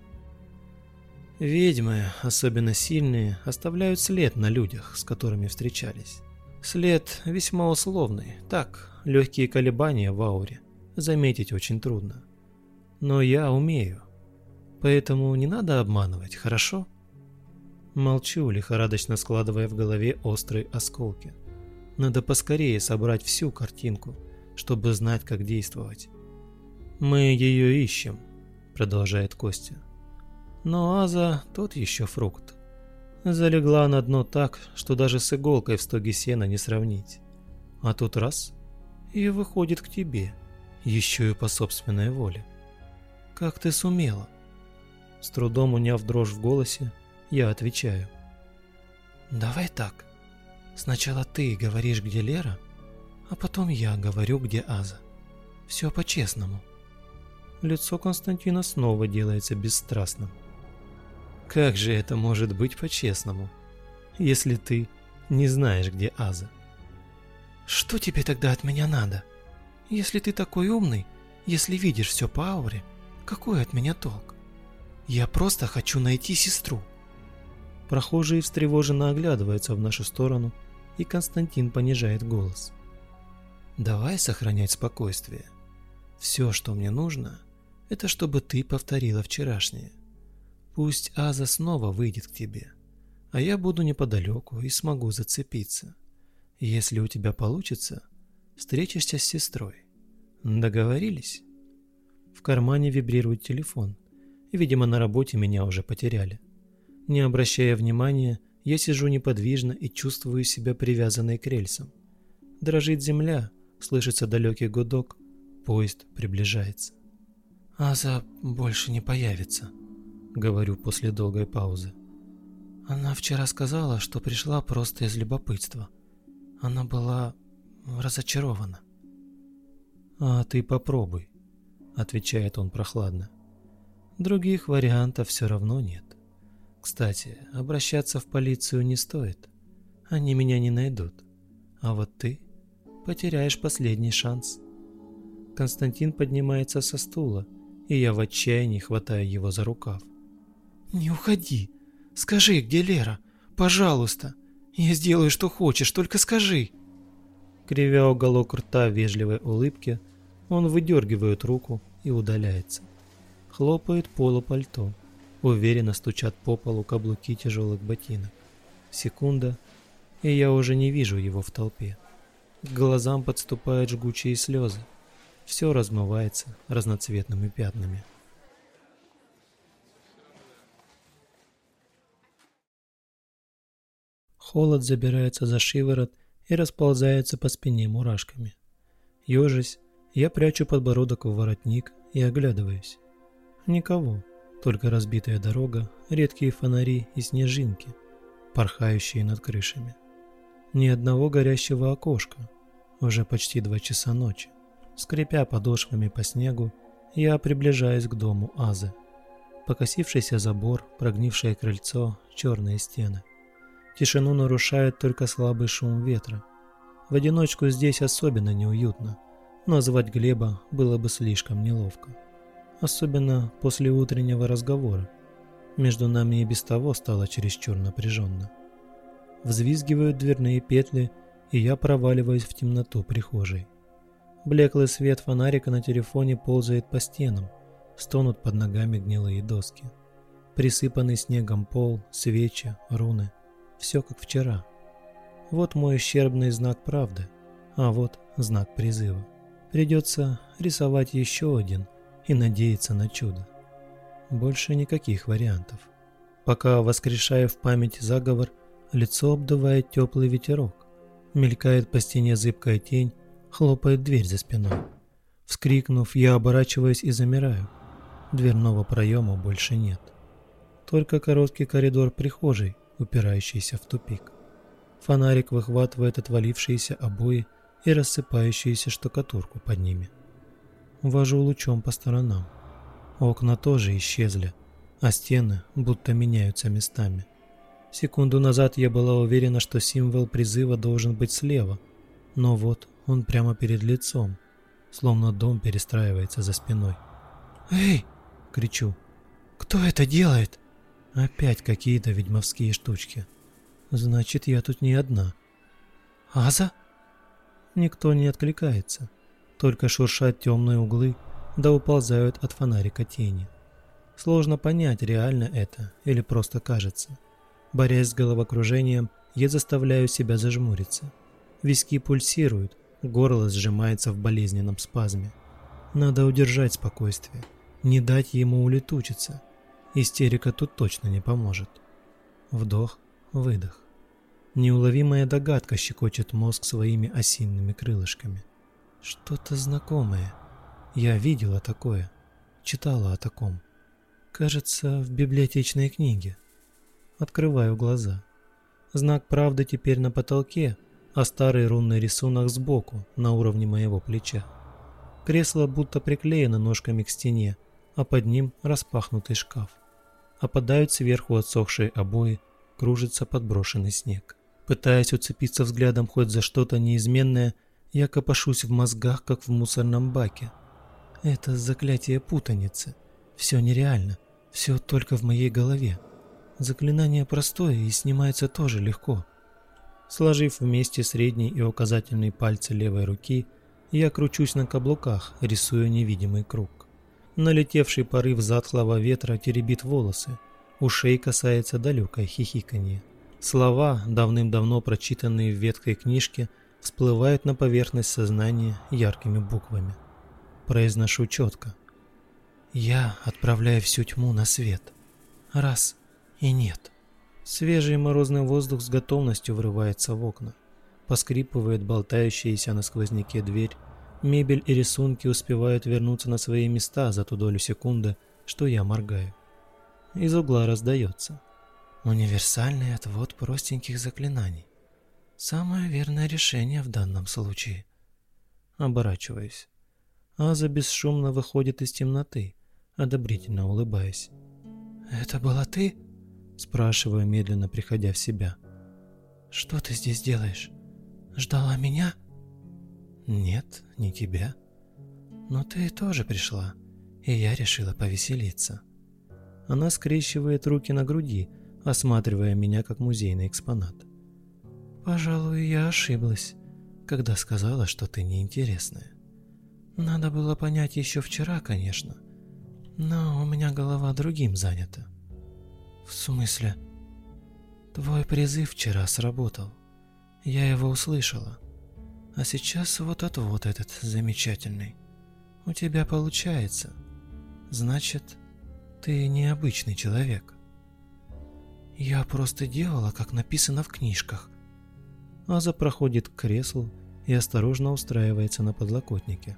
Ведьмы, особенно сильные, оставляют след на людях, с которыми встречались. След весьма условный, так, легкие колебания в ауре, заметить очень трудно. Но я умею, поэтому не надо обманывать, хорошо? Молчу, лихорадочно складывая в голове острые осколки. Надо поскорее собрать всю картинку, чтобы знать, как действовать. «Мы ее ищем», — продолжает Костя. Но Аза тот еще фрукт. Залегла на дно так, что даже с иголкой в стоге сена не сравнить. А тут раз — и выходит к тебе, еще и по собственной воле. Как ты сумела? С трудом уняв дрожь в голосе, я отвечаю. «Давай так. Сначала ты говоришь, где Лера, а потом я говорю, где Аза. Все по-честному». Лицо Константина снова делается бесстрастным. «Как же это может быть по-честному, если ты не знаешь, где Аза?» «Что тебе тогда от меня надо? Если ты такой умный, если видишь все по ауре, какой от меня толк? Я просто хочу найти сестру». Прохожие встревоженно оглядываются в нашу сторону, и Константин понижает голос. «Давай сохранять спокойствие. Все, что мне нужно, это чтобы ты повторила вчерашнее. Пусть Аза снова выйдет к тебе, а я буду неподалеку и смогу зацепиться. Если у тебя получится, встретишься с сестрой. Договорились?» В кармане вибрирует телефон. Видимо, на работе меня уже потеряли. Не обращая внимания, я сижу неподвижно и чувствую себя привязанной к рельсам. Дрожит земля, слышится далекий гудок, поезд приближается. «Аза больше не появится», — говорю после долгой паузы. Она вчера сказала, что пришла просто из любопытства. Она была разочарована. «А ты попробуй», — отвечает он прохладно. «Других вариантов все равно нет». Кстати, обращаться в полицию не стоит. Они меня не найдут. А вот ты потеряешь последний шанс. Константин поднимается со стула, и я в отчаянии хватаю его за рукав. «Не уходи! Скажи, где Лера? Пожалуйста! Я сделаю, что хочешь, только скажи!» Кривя уголок рта в вежливой улыбке, он выдергивает руку и удаляется. Хлопает полу пальто. Уверенно стучат по полу каблуки тяжелых ботинок. Секунда, и я уже не вижу его в толпе. К глазам подступают жгучие слезы. Все размывается разноцветными пятнами. Холод забирается за шиворот и расползается по спине мурашками. Ёжись, я прячу подбородок в воротник и оглядываюсь. Никого только разбитая дорога, редкие фонари и снежинки, порхающие над крышами. Ни одного горящего окошка. Уже почти два часа ночи. Скрипя подошвами по снегу, я приближаюсь к дому Азы. Покосившийся забор, прогнившее крыльцо, черные стены. Тишину нарушает только слабый шум ветра. В одиночку здесь особенно неуютно. Назвать Глеба было бы слишком неловко. Особенно после утреннего разговора. Между нами и без того стало чересчур напряженно. Взвизгивают дверные петли, и я проваливаюсь в темноту прихожей. Блеклый свет фонарика на телефоне ползает по стенам, стонут под ногами гнилые доски. Присыпанный снегом пол, свечи, руны. Все как вчера. Вот мой ущербный знак правды, а вот знак призыва. Придется рисовать еще один и надеяться на чудо. Больше никаких вариантов. Пока воскрешаю в памяти заговор, лицо обдувает теплый ветерок. Мелькает по стене зыбкая тень, хлопает дверь за спиной. Вскрикнув, я оборачиваюсь и замираю. Дверного проема больше нет. Только короткий коридор прихожей, упирающийся в тупик. Фонарик выхватывает отвалившиеся обои и рассыпающуюся штукатурку под ними. Вожу лучом по сторонам. Окна тоже исчезли, а стены будто меняются местами. Секунду назад я была уверена, что символ призыва должен быть слева, но вот он прямо перед лицом, словно дом перестраивается за спиной. «Эй!» — кричу. «Кто это делает?» Опять какие-то ведьмовские штучки. Значит, я тут не одна. «Аза?» Никто не откликается, только шуршат темные углы, да уползают от фонарика тени. Сложно понять, реально это или просто кажется. Борясь с головокружением, я заставляю себя зажмуриться. Виски пульсируют, горло сжимается в болезненном спазме. Надо удержать спокойствие, не дать ему улетучиться. Истерика тут точно не поможет. Вдох, выдох. Неуловимая догадка щекочет мозг своими осинными крылышками. Что-то знакомое. Я видела такое, читала о таком. Кажется, в библиотечной книге. Открываю глаза. Знак правды теперь на потолке, а старый рунный рисунок сбоку, на уровне моего плеча. Кресло будто приклеено ножками к стене, а под ним распахнутый шкаф. Опадают сверху отсохшие обои, кружится подброшенный снег. Пытаясь уцепиться взглядом хоть за что-то неизменное, я копошусь в мозгах, как в мусорном баке. Это заклятие путаницы. Все нереально. Все только в моей голове. Заклинание простое и снимается тоже легко. Сложив вместе средний и указательный пальцы левой руки, я кручусь на каблуках, рисуя невидимый круг. Налетевший порыв затхлого ветра теребит волосы, ушей касается далекое хихиканье. Слова, давным-давно прочитанные в ветхой книжке, всплывают на поверхность сознания яркими буквами. Произношу четко. Я отправляю всю тьму на свет. Раз и нет. Свежий морозный воздух с готовностью врывается в окна. Поскрипывает болтающаяся на сквозняке дверь. Мебель и рисунки успевают вернуться на свои места за ту долю секунды, что я моргаю. Из угла раздается. Универсальный отвод простеньких заклинаний. Самое верное решение в данном случае. Оборачиваюсь. Аза бесшумно выходит из темноты, одобрительно улыбаясь. «Это была ты?» Спрашиваю, медленно приходя в себя. «Что ты здесь делаешь? Ждала меня?» «Нет, не тебя. Но ты тоже пришла, и я решила повеселиться». Она скрещивает руки на груди, осматривая меня как музейный экспонат. «Пожалуй, я ошиблась, когда сказала, что ты неинтересная. Надо было понять еще вчера, конечно, но у меня голова другим занята». «В смысле?» «Твой призыв вчера сработал. Я его услышала. А сейчас вот отвод этот замечательный. У тебя получается. Значит, ты необычный человек». Я просто делала, как написано в книжках. Аза проходит к креслу и осторожно устраивается на подлокотнике.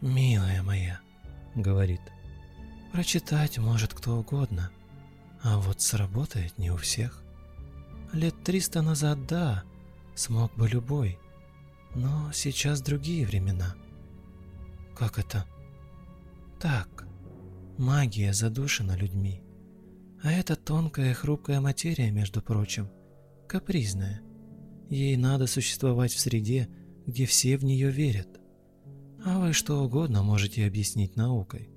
«Милая моя», — говорит, — «прочитать может кто угодно, а вот сработает не у всех. Лет триста назад, да, смог бы любой, но сейчас другие времена». «Как это?» «Так, магия задушена людьми. А это тонкая хрупкая материя, между прочим, капризная. Ей надо существовать в среде, где все в нее верят. А вы что угодно можете объяснить наукой.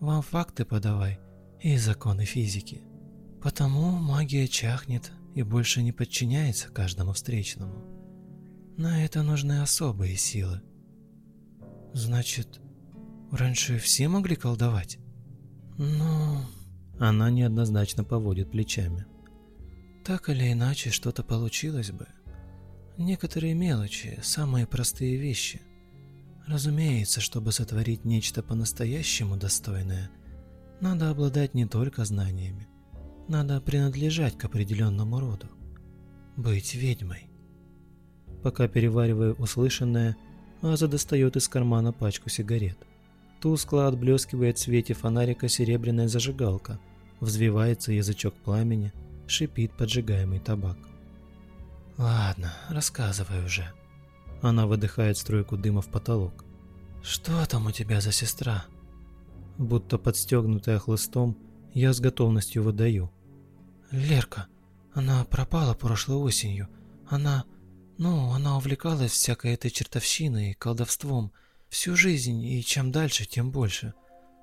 Вам факты подавай и законы физики. Потому магия чахнет и больше не подчиняется каждому встречному. На это нужны особые силы. Значит, раньше все могли колдовать? Ну, она неоднозначно поводит плечами. Так или иначе, что-то получилось бы. Некоторые мелочи, самые простые вещи. Разумеется, чтобы сотворить нечто по-настоящему достойное, надо обладать не только знаниями, надо принадлежать к определенному роду. Быть ведьмой. Пока перевариваю услышанное, Аза достает из кармана пачку сигарет. Тускло отблескивает в свете фонарика серебряная зажигалка, взвивается язычок пламени, шипит поджигаемый табак. «Ладно, рассказывай уже». Она выдыхает струйку дыма в потолок. «Что там у тебя за сестра?» Будто подстегнутая хлыстом, я с готовностью выдаю. «Лерка, она пропала прошлой осенью. Она... Ну, она увлекалась всякой этой чертовщиной и колдовством всю жизнь, и чем дальше, тем больше.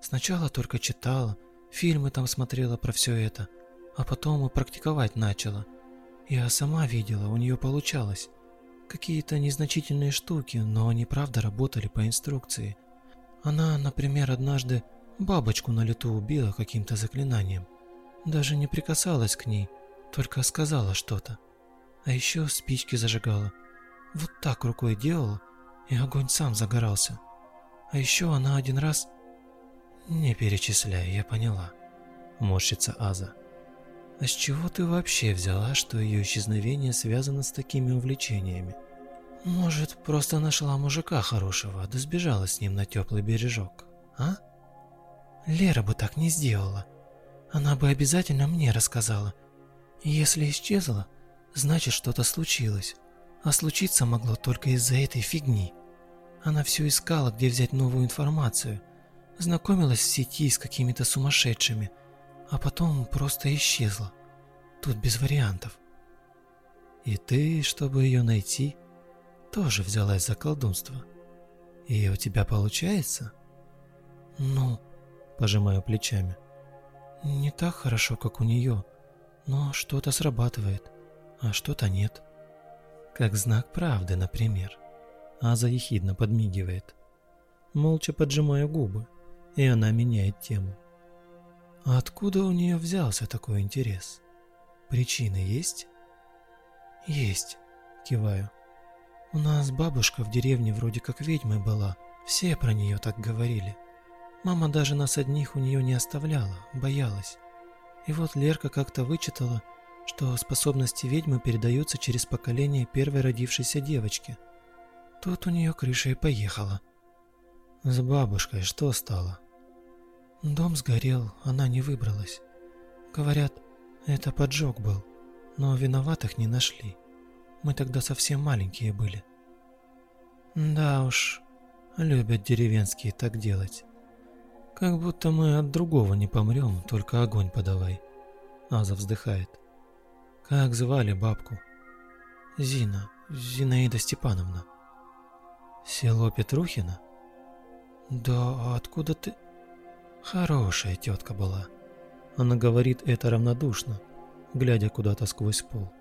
Сначала только читала, фильмы там смотрела про все это, а потом и практиковать начала. Я сама видела, у нее получалось. Какие-то незначительные штуки, но они правда работали по инструкции. Она, например, однажды бабочку на лету убила каким-то заклинанием. Даже не прикасалась к ней, только сказала что-то. А еще спички зажигала. Вот так рукой делала, и огонь сам загорался. А еще она один раз... Не перечисляй, я поняла. Морщится Аза. А с чего ты вообще взяла, что ее исчезновение связано с такими увлечениями? Может, просто нашла мужика хорошего, да сбежала с ним на теплый бережок, а? Лера бы так не сделала. Она бы обязательно мне рассказала. Если исчезла, значит что-то случилось. А случиться могло только из-за этой фигни. Она все искала, где взять новую информацию. Знакомилась в сети с какими-то сумасшедшими – а потом просто исчезла. Тут без вариантов. И ты, чтобы ее найти, тоже взялась за колдунство. И у тебя получается? Ну, пожимаю плечами. Не так хорошо, как у нее, но что-то срабатывает, а что-то нет. Как знак правды, например. Аза ехидно подмигивает. Молча поджимаю губы, и она меняет тему. Откуда у нее взялся такой интерес? Причины есть? Есть, киваю. У нас бабушка в деревне вроде как ведьмой была, все про нее так говорили. Мама даже нас одних у нее не оставляла, боялась. И вот Лерка как-то вычитала, что способности ведьмы передаются через поколение первой родившейся девочки. Тут у нее крыша и поехала. С бабушкой что стало? Дом сгорел, она не выбралась. Говорят, это поджог был, но виноватых не нашли. Мы тогда совсем маленькие были. Да уж, любят деревенские так делать. Как будто мы от другого не помрем, только огонь подавай. Аза вздыхает. Как звали бабку? Зина, Зинаида Степановна. Село Петрухино? Да откуда ты... Хорошая тетка была. Она говорит это равнодушно, глядя куда-то сквозь пол.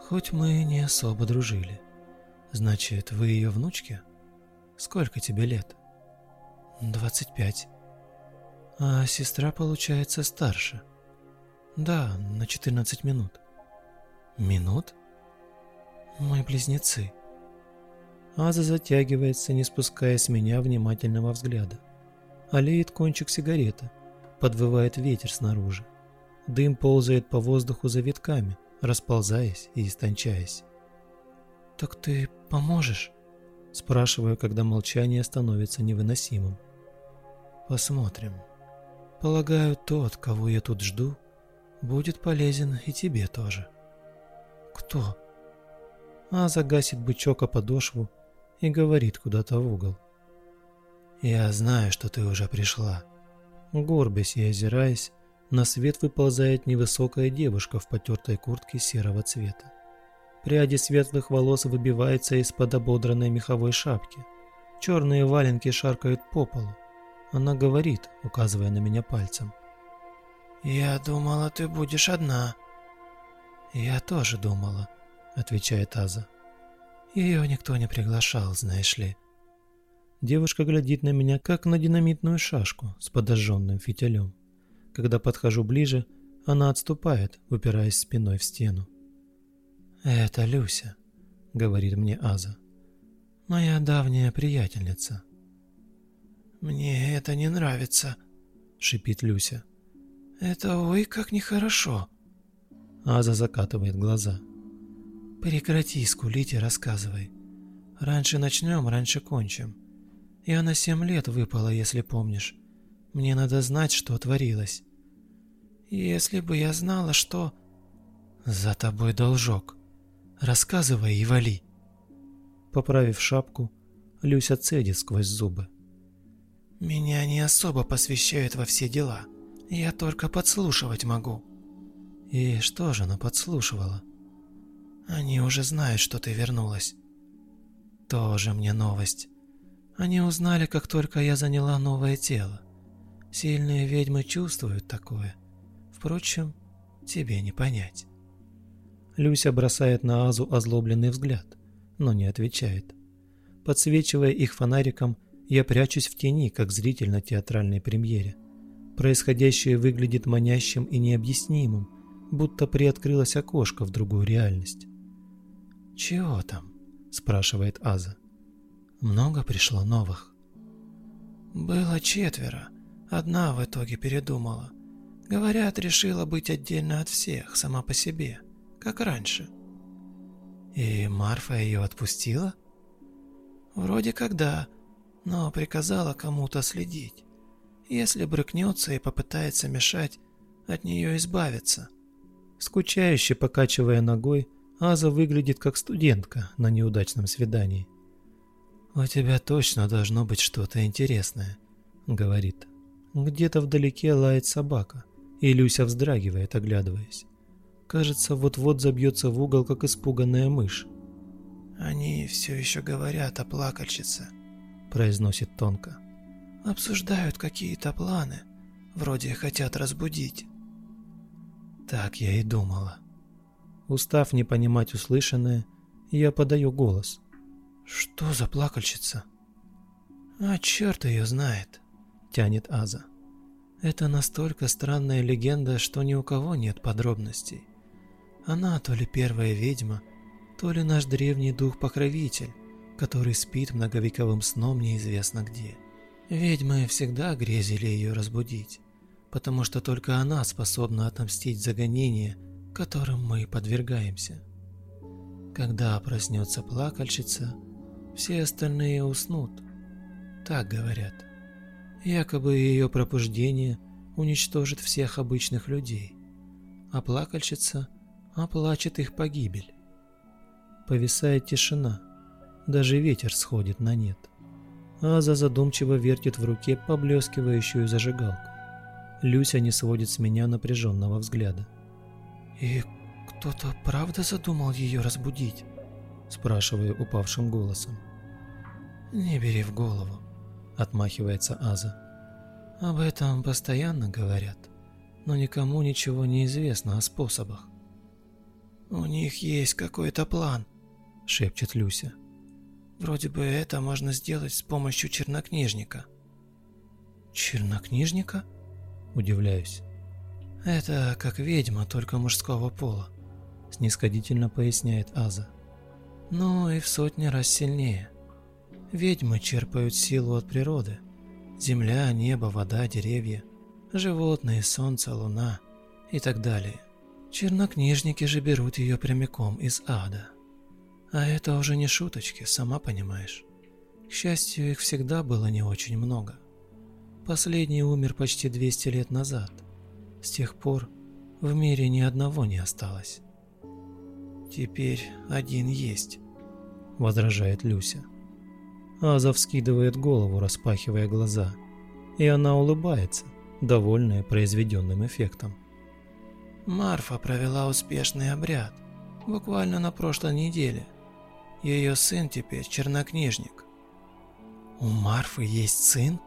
Хоть мы не особо дружили. Значит, вы ее внучки? Сколько тебе лет? Двадцать пять. А сестра, получается, старше. Да, на четырнадцать минут. Минут? Мы близнецы. Аза затягивается, не спуская с меня внимательного взгляда. Олеет кончик сигареты. Подвывает ветер снаружи. Дым ползает по воздуху за витками, расползаясь и истончаясь. «Так ты поможешь?» Спрашиваю, когда молчание становится невыносимым. «Посмотрим. Полагаю, тот, кого я тут жду, будет полезен и тебе тоже». «Кто?» А загасит бычок о подошву и говорит куда-то в угол. «Я знаю, что ты уже пришла». Горбясь и озираясь, на свет выползает невысокая девушка в потертой куртке серого цвета. Пряди светлых волос выбиваются из-под ободранной меховой шапки. Черные валенки шаркают по полу. Она говорит, указывая на меня пальцем. «Я думала, ты будешь одна». «Я тоже думала», — отвечает Аза. «Ее никто не приглашал, знаешь ли». Девушка глядит на меня, как на динамитную шашку с подожженным фитилем. Когда подхожу ближе, она отступает, упираясь спиной в стену. «Это Люся», — говорит мне Аза. «Моя давняя приятельница». «Мне это не нравится», — шипит Люся. «Это ой, как нехорошо». Аза закатывает глаза. «Прекрати скулить и рассказывай. Раньше начнем, раньше кончим. Я на семь лет выпала, если помнишь. Мне надо знать, что творилось. Если бы я знала, что... За тобой должок. Рассказывай и вали. Поправив шапку, Люся цедит сквозь зубы. Меня не особо посвящают во все дела. Я только подслушивать могу. И что же она подслушивала? Они уже знают, что ты вернулась. Тоже мне новость. Они узнали, как только я заняла новое тело. Сильные ведьмы чувствуют такое. Впрочем, тебе не понять. Люся бросает на Азу озлобленный взгляд, но не отвечает. Подсвечивая их фонариком, я прячусь в тени, как зритель на театральной премьере. Происходящее выглядит манящим и необъяснимым, будто приоткрылось окошко в другую реальность. «Чего там?» – спрашивает Аза. Много пришло новых. Было четверо. Одна в итоге передумала. Говорят, решила быть отдельно от всех, сама по себе, как раньше. И Марфа ее отпустила? Вроде как да, но приказала кому-то следить. Если брыкнется и попытается мешать, от нее избавиться. Скучающе покачивая ногой, Аза выглядит как студентка на неудачном свидании. «У тебя точно должно быть что-то интересное», — говорит. Где-то вдалеке лает собака, и Люся вздрагивает, оглядываясь. Кажется, вот-вот забьется в угол, как испуганная мышь. «Они все еще говорят о плакальщице», — произносит тонко. «Обсуждают какие-то планы, вроде хотят разбудить». Так я и думала. Устав не понимать услышанное, я подаю голос — «Что за плакальщица?» «А черт ее знает», — тянет Аза. «Это настолько странная легенда, что ни у кого нет подробностей. Она то ли первая ведьма, то ли наш древний дух-покровитель, который спит многовековым сном неизвестно где. Ведьмы всегда грезили ее разбудить, потому что только она способна отомстить за гонения, которым мы подвергаемся. Когда проснется плакальщица, все остальные уснут. Так говорят. Якобы ее пробуждение уничтожит всех обычных людей, а плакальщица оплачет их погибель. Повисает тишина, даже ветер сходит на нет. Аза задумчиво вертит в руке поблескивающую зажигалку. Люся не сводит с меня напряженного взгляда. «И кто-то правда задумал ее разбудить?» Спрашиваю упавшим голосом. «Не бери в голову», — отмахивается Аза. «Об этом постоянно говорят, но никому ничего не известно о способах». «У них есть какой-то план», — шепчет Люся. «Вроде бы это можно сделать с помощью чернокнижника». «Чернокнижника?» – удивляюсь. «Это как ведьма, только мужского пола», – снисходительно поясняет Аза. «Ну и в сотни раз сильнее». Ведьмы черпают силу от природы. Земля, небо, вода, деревья, животные, солнце, луна и так далее. Чернокнижники же берут ее прямиком из ада. А это уже не шуточки, сама понимаешь. К счастью, их всегда было не очень много. Последний умер почти 200 лет назад. С тех пор в мире ни одного не осталось. «Теперь один есть», — возражает Люся. Аза вскидывает голову, распахивая глаза, и она улыбается, довольная произведенным эффектом. Марфа провела успешный обряд. Буквально на прошлой неделе. Ее сын теперь чернокнижник. У Марфы есть сын?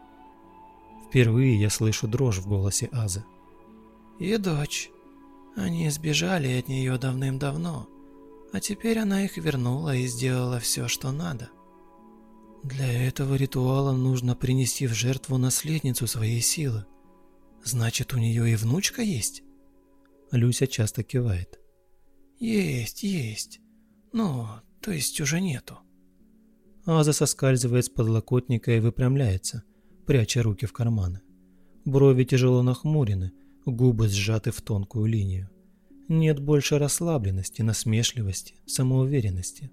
Впервые я слышу дрожь в голосе Азы. И дочь. Они сбежали от нее давным-давно, а теперь она их вернула и сделала все, что надо. Для этого ритуала нужно принести в жертву наследницу своей силы. Значит, у нее и внучка есть? Люся часто кивает. Есть, есть. Ну, то есть уже нету. Аза соскальзывает с подлокотника и выпрямляется, пряча руки в карманы. Брови тяжело нахмурены, губы сжаты в тонкую линию. Нет больше расслабленности, насмешливости, самоуверенности.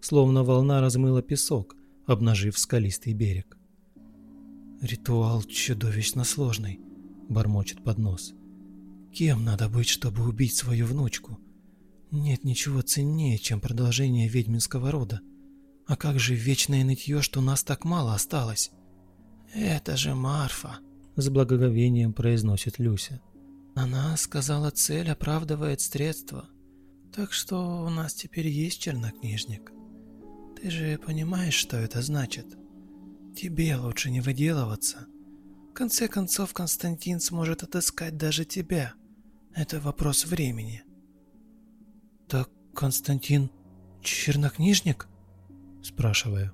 Словно волна размыла песок, обнажив скалистый берег. «Ритуал чудовищно сложный», — бормочет под нос. «Кем надо быть, чтобы убить свою внучку? Нет ничего ценнее, чем продолжение ведьминского рода. А как же вечное нытье, что нас так мало осталось?» «Это же Марфа», — с благоговением произносит Люся. «Она сказала, цель оправдывает средства. Так что у нас теперь есть чернокнижник». Ты же понимаешь, что это значит? Тебе лучше не выделываться. В конце концов, Константин сможет отыскать даже тебя. Это вопрос времени. Так Константин чернокнижник? Спрашиваю.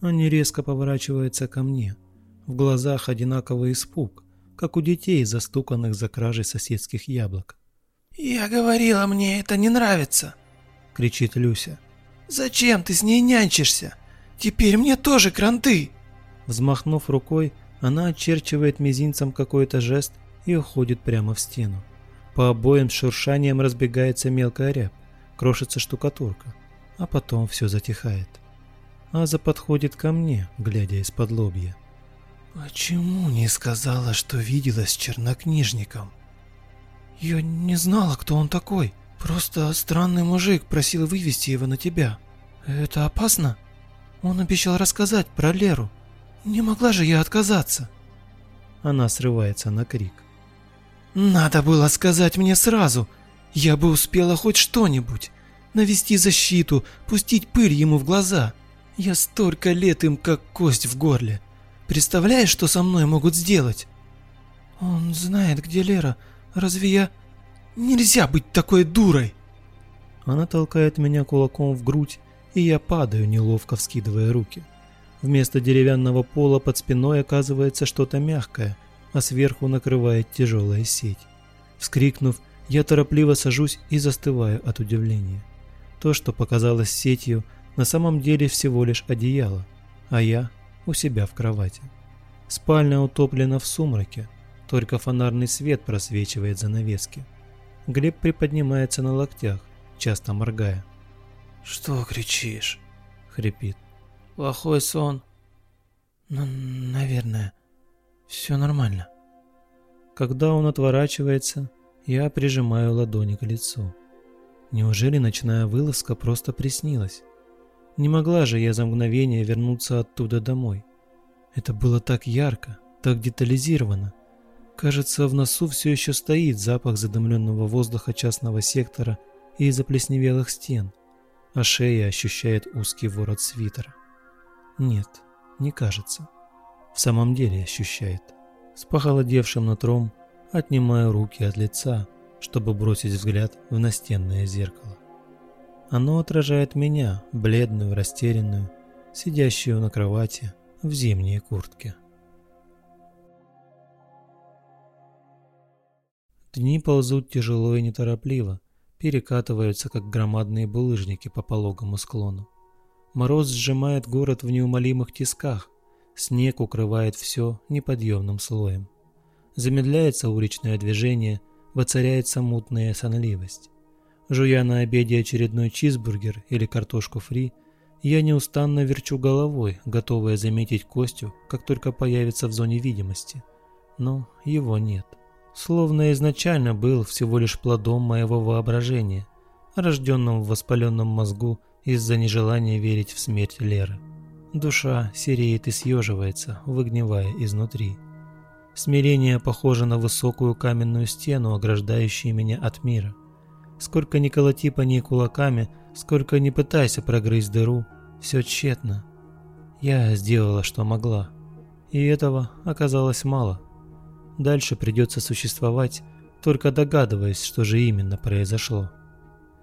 Они резко поворачиваются ко мне. В глазах одинаковый испуг, как у детей, застуканных за кражей соседских яблок. «Я говорила, мне это не нравится!» — кричит Люся. Зачем ты с ней нянчишься? Теперь мне тоже кранты!» Взмахнув рукой, она очерчивает мизинцем какой-то жест и уходит прямо в стену. По обоим шуршаниям разбегается мелкая рябь, крошится штукатурка, а потом все затихает. Аза подходит ко мне, глядя из-под лобья. «Почему не сказала, что виделась с чернокнижником?» «Я не знала, кто он такой», Просто странный мужик просил вывести его на тебя. Это опасно? Он обещал рассказать про Леру. Не могла же я отказаться. Она срывается на крик. Надо было сказать мне сразу. Я бы успела хоть что-нибудь. Навести защиту, пустить пыль ему в глаза. Я столько лет им как кость в горле. Представляешь, что со мной могут сделать? Он знает, где Лера. Разве я... Нельзя быть такой дурой!» Она толкает меня кулаком в грудь, и я падаю, неловко вскидывая руки. Вместо деревянного пола под спиной оказывается что-то мягкое, а сверху накрывает тяжелая сеть. Вскрикнув, я торопливо сажусь и застываю от удивления. То, что показалось сетью, на самом деле всего лишь одеяло, а я у себя в кровати. Спальня утоплена в сумраке, только фонарный свет просвечивает занавески. Глеб приподнимается на локтях, часто моргая. «Что кричишь?» — хрипит. «Плохой сон?» «Ну, наверное. Все нормально». Когда он отворачивается, я прижимаю ладони к лицу. Неужели ночная вылазка просто приснилась? Не могла же я за мгновение вернуться оттуда домой. Это было так ярко, так детализировано. Кажется, в носу все еще стоит запах задымленного воздуха частного сектора и заплесневелых стен, а шея ощущает узкий ворот свитера. Нет, не кажется. В самом деле ощущает. С похолодевшим нутром отнимаю руки от лица, чтобы бросить взгляд в настенное зеркало. Оно отражает меня, бледную, растерянную, сидящую на кровати в зимней куртке. Дни ползут тяжело и неторопливо, перекатываются, как громадные булыжники по пологому склону. Мороз сжимает город в неумолимых тисках, снег укрывает все неподъемным слоем. Замедляется уличное движение, воцаряется мутная сонливость. Жуя на обеде очередной чизбургер или картошку фри, я неустанно верчу головой, готовая заметить Костю, как только появится в зоне видимости. Но его нет словно изначально был всего лишь плодом моего воображения, рожденным в воспаленном мозгу из-за нежелания верить в смерть Леры. Душа сереет и съеживается, выгнивая изнутри. Смирение похоже на высокую каменную стену, ограждающую меня от мира. Сколько ни колоти по ней кулаками, сколько ни пытайся прогрызть дыру, все тщетно. Я сделала, что могла. И этого оказалось мало. Дальше придется существовать, только догадываясь, что же именно произошло.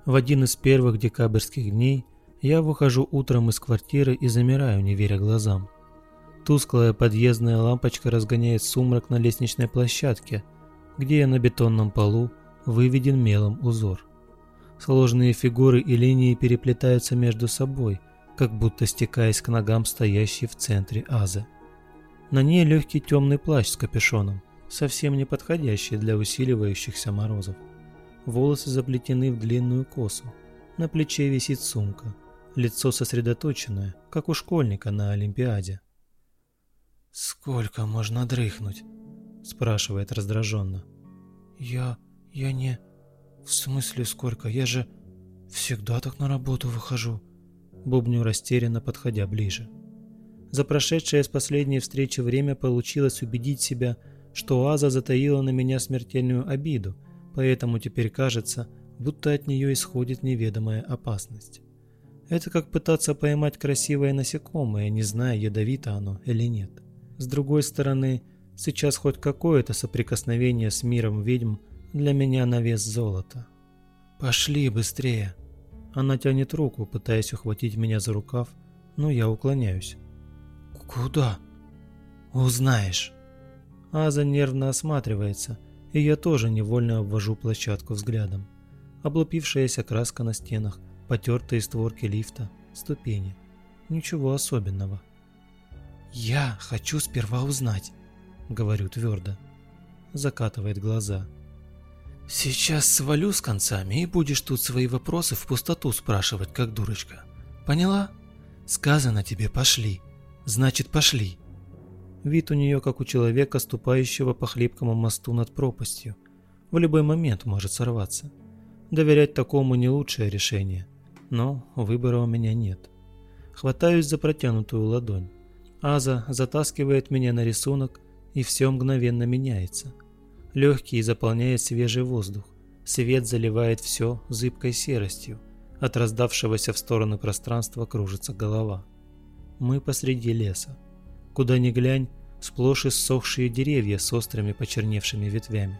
В один из первых декабрьских дней я выхожу утром из квартиры и замираю, не веря глазам. Тусклая подъездная лампочка разгоняет сумрак на лестничной площадке, где на бетонном полу выведен мелом узор. Сложные фигуры и линии переплетаются между собой, как будто стекаясь к ногам стоящей в центре азы. На ней легкий темный плащ с капюшоном, совсем не подходящий для усиливающихся морозов. Волосы заплетены в длинную косу. На плече висит сумка. Лицо сосредоточенное, как у школьника на Олимпиаде. «Сколько можно дрыхнуть?» – спрашивает раздраженно. «Я... я не... В смысле сколько? Я же всегда так на работу выхожу». Бубню растерянно, подходя ближе. За прошедшее с последней встречи время получилось убедить себя, что Аза затаила на меня смертельную обиду, поэтому теперь кажется, будто от нее исходит неведомая опасность. Это как пытаться поймать красивое насекомое, не зная, ядовито оно или нет. С другой стороны, сейчас хоть какое-то соприкосновение с миром ведьм для меня на вес золота. «Пошли быстрее!» Она тянет руку, пытаясь ухватить меня за рукав, но я уклоняюсь. «Куда?» «Узнаешь!» Аза нервно осматривается, и я тоже невольно обвожу площадку взглядом. Облупившаяся краска на стенах, потертые створки лифта, ступени. Ничего особенного. «Я хочу сперва узнать», — говорю твердо. Закатывает глаза. «Сейчас свалю с концами и будешь тут свои вопросы в пустоту спрашивать, как дурочка. Поняла? Сказано тебе «пошли». Значит, пошли». Вид у нее, как у человека, ступающего по хлипкому мосту над пропастью. В любой момент может сорваться. Доверять такому не лучшее решение. Но выбора у меня нет. Хватаюсь за протянутую ладонь. Аза затаскивает меня на рисунок, и все мгновенно меняется. Легкий заполняет свежий воздух, свет заливает все зыбкой серостью, от раздавшегося в стороны пространства кружится голова. Мы посреди леса. Куда ни глянь, сплошь иссохшие деревья с острыми почерневшими ветвями.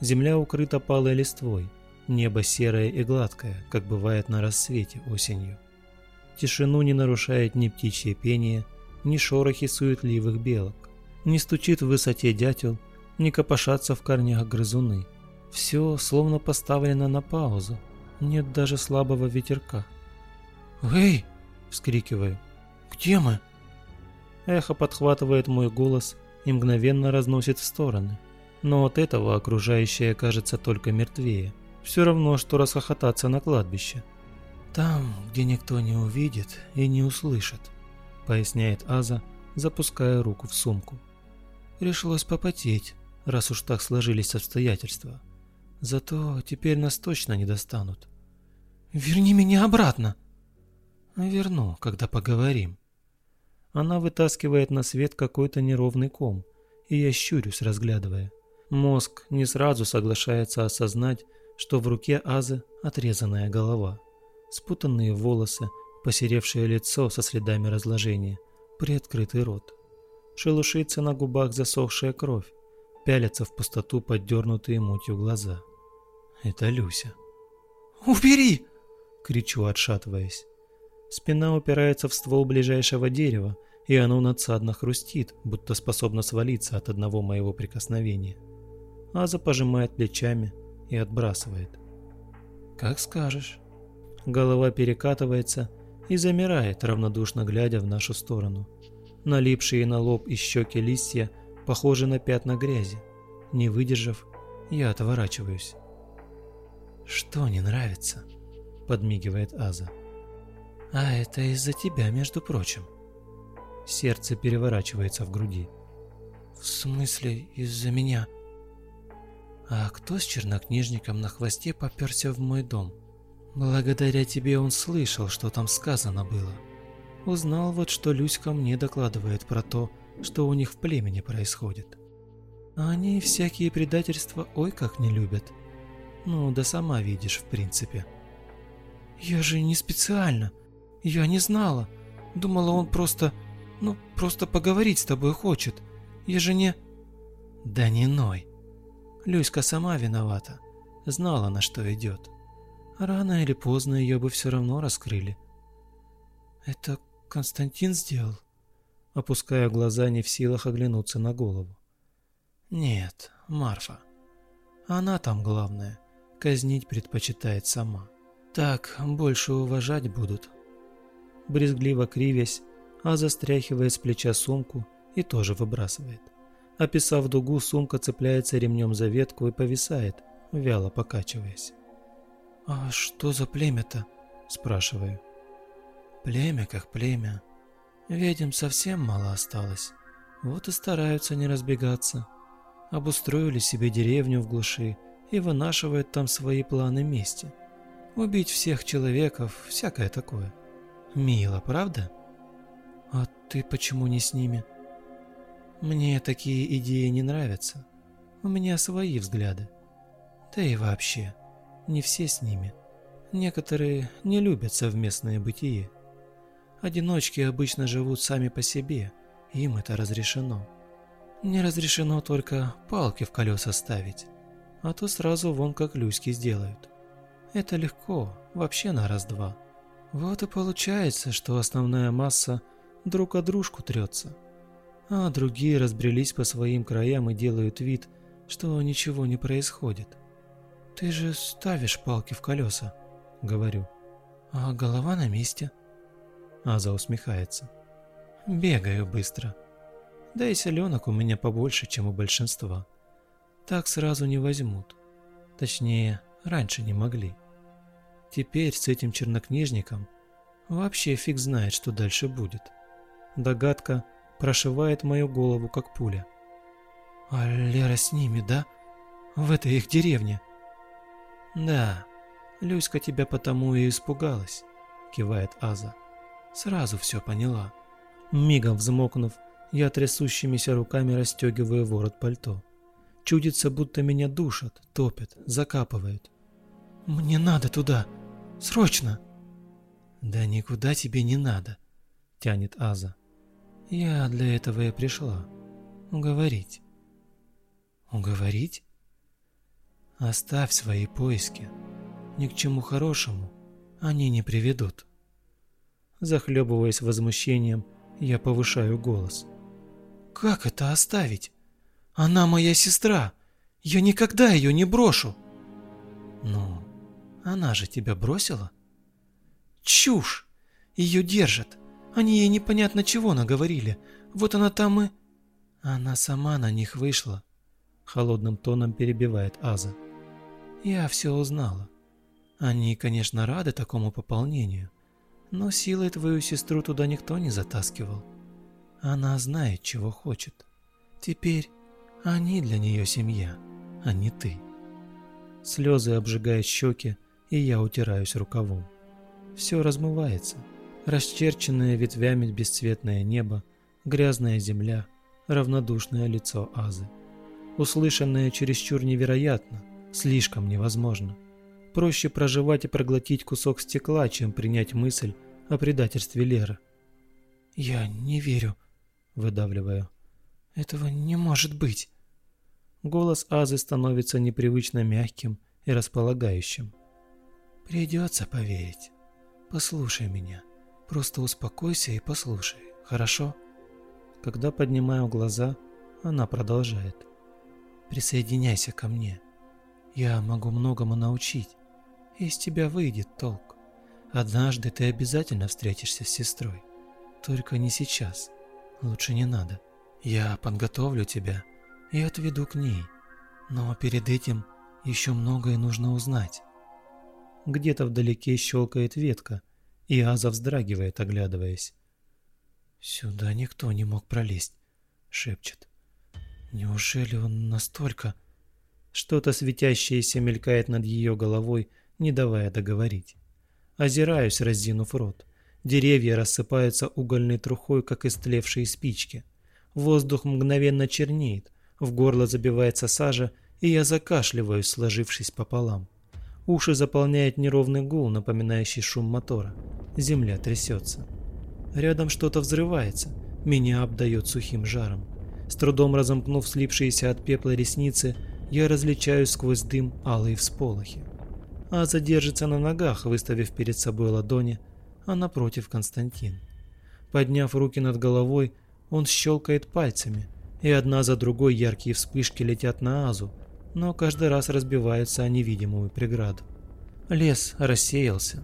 Земля укрыта палой листвой, небо серое и гладкое, как бывает на рассвете осенью. Тишину не нарушает ни птичье пение, ни шорохи суетливых белок, не стучит в высоте дятел, не копошатся в корнях грызуны. Все словно поставлено на паузу, нет даже слабого ветерка. «Эй!» – вскрикиваю. «Где мы?» Эхо подхватывает мой голос и мгновенно разносит в стороны. Но от этого окружающее кажется только мертвее. Все равно, что расхохотаться на кладбище. Там, где никто не увидит и не услышит. — поясняет Аза, запуская руку в сумку. «Пришлось попотеть, раз уж так сложились обстоятельства. Зато теперь нас точно не достанут». «Верни меня обратно!» «Верну, когда поговорим». Она вытаскивает на свет какой-то неровный ком, и я щурюсь, разглядывая. Мозг не сразу соглашается осознать, что в руке Азы отрезанная голова, спутанные волосы, посеревшее лицо со следами разложения, приоткрытый рот. Шелушится на губах засохшая кровь, пялятся в пустоту поддернутые мутью глаза. Это Люся. «Убери!» — кричу, отшатываясь. Спина упирается в ствол ближайшего дерева, и оно надсадно хрустит, будто способно свалиться от одного моего прикосновения. Аза пожимает плечами и отбрасывает. «Как скажешь». Голова перекатывается, и замирает, равнодушно глядя в нашу сторону. Налипшие на лоб и щеки листья похожи на пятна грязи. Не выдержав, я отворачиваюсь. «Что не нравится?» – подмигивает Аза. «А это из-за тебя, между прочим». Сердце переворачивается в груди. «В смысле из-за меня?» «А кто с чернокнижником на хвосте поперся в мой дом?» Благодаря тебе он слышал, что там сказано было. Узнал вот, что Люська мне докладывает про то, что у них в племени происходит. А они всякие предательства ой как не любят. Ну, да сама видишь, в принципе. Я же не специально. Я не знала. Думала, он просто... Ну, просто поговорить с тобой хочет. Я же не... Да не ной. Люська сама виновата. Знала, на что идет. Рано или поздно ее бы все равно раскрыли. Это Константин сделал? Опуская глаза, не в силах оглянуться на голову. Нет, Марфа. Она там главная. Казнить предпочитает сама. Так больше уважать будут. Брезгливо кривясь, а застряхивает с плеча сумку и тоже выбрасывает. Описав дугу, сумка цепляется ремнем за ветку и повисает, вяло покачиваясь. «А что за племя-то?» – спрашиваю. «Племя как племя. Ведьм совсем мало осталось, вот и стараются не разбегаться. Обустроили себе деревню в глуши и вынашивают там свои планы мести. Убить всех человеков, всякое такое. Мило, правда?» «А ты почему не с ними?» «Мне такие идеи не нравятся. У меня свои взгляды. Да и вообще, не все с ними. Некоторые не любят совместное бытие. Одиночки обычно живут сами по себе, им это разрешено. Не разрешено только палки в колеса ставить, а то сразу вон как люськи сделают. Это легко, вообще на раз-два. Вот и получается, что основная масса друг о дружку трется, а другие разбрелись по своим краям и делают вид, что ничего не происходит. «Ты же ставишь палки в колеса», — говорю. «А голова на месте». Аза усмехается. «Бегаю быстро. Да и селенок у меня побольше, чем у большинства. Так сразу не возьмут. Точнее, раньше не могли. Теперь с этим чернокнижником вообще фиг знает, что дальше будет. Догадка прошивает мою голову, как пуля. «А Лера с ними, да? В этой их деревне?» «Да, Люська тебя потому и испугалась», — кивает Аза. «Сразу все поняла». Мигом взмокнув, я трясущимися руками расстегиваю ворот пальто. Чудится, будто меня душат, топят, закапывают. «Мне надо туда! Срочно!» «Да никуда тебе не надо», — тянет Аза. «Я для этого и пришла. Уговорить». «Уговорить?» Оставь свои поиски. Ни к чему хорошему они не приведут. Захлебываясь возмущением, я повышаю голос. «Как это оставить? Она моя сестра! Я никогда ее не брошу!» «Ну, она же тебя бросила?» «Чушь! Ее держат! Они ей непонятно чего наговорили. Вот она там и...» Она сама на них вышла. Холодным тоном перебивает Аза. Я все узнала. Они, конечно, рады такому пополнению, но силой твою сестру туда никто не затаскивал. Она знает, чего хочет. Теперь они для нее семья, а не ты. Слезы обжигают щеки, и я утираюсь рукавом. Все размывается. Расчерченное ветвями бесцветное небо, грязная земля, равнодушное лицо Азы. Услышанное чересчур невероятно, Слишком невозможно. Проще проживать и проглотить кусок стекла, чем принять мысль о предательстве Леры. «Я не верю», — выдавливаю. «Этого не может быть». Голос Азы становится непривычно мягким и располагающим. «Придется поверить. Послушай меня. Просто успокойся и послушай, хорошо?» Когда поднимаю глаза, она продолжает. «Присоединяйся ко мне. Я могу многому научить. Из тебя выйдет толк. Однажды ты обязательно встретишься с сестрой. Только не сейчас. Лучше не надо. Я подготовлю тебя и отведу к ней. Но перед этим еще многое нужно узнать. Где-то вдалеке щелкает ветка, и Аза вздрагивает, оглядываясь. «Сюда никто не мог пролезть», — шепчет. «Неужели он настолько...» Что-то светящееся мелькает над ее головой, не давая договорить. Озираюсь, разинув рот. Деревья рассыпаются угольной трухой, как истлевшие спички. Воздух мгновенно чернеет, в горло забивается сажа, и я закашливаюсь, сложившись пополам. Уши заполняет неровный гул, напоминающий шум мотора. Земля трясется. Рядом что-то взрывается. Меня обдает сухим жаром. С трудом разомкнув слипшиеся от пепла ресницы, я различаю сквозь дым алые всполохи. Аза держится на ногах, выставив перед собой ладони, а напротив Константин. Подняв руки над головой, он щелкает пальцами, и одна за другой яркие вспышки летят на Азу, но каждый раз разбиваются о невидимую преграду. Лес рассеялся.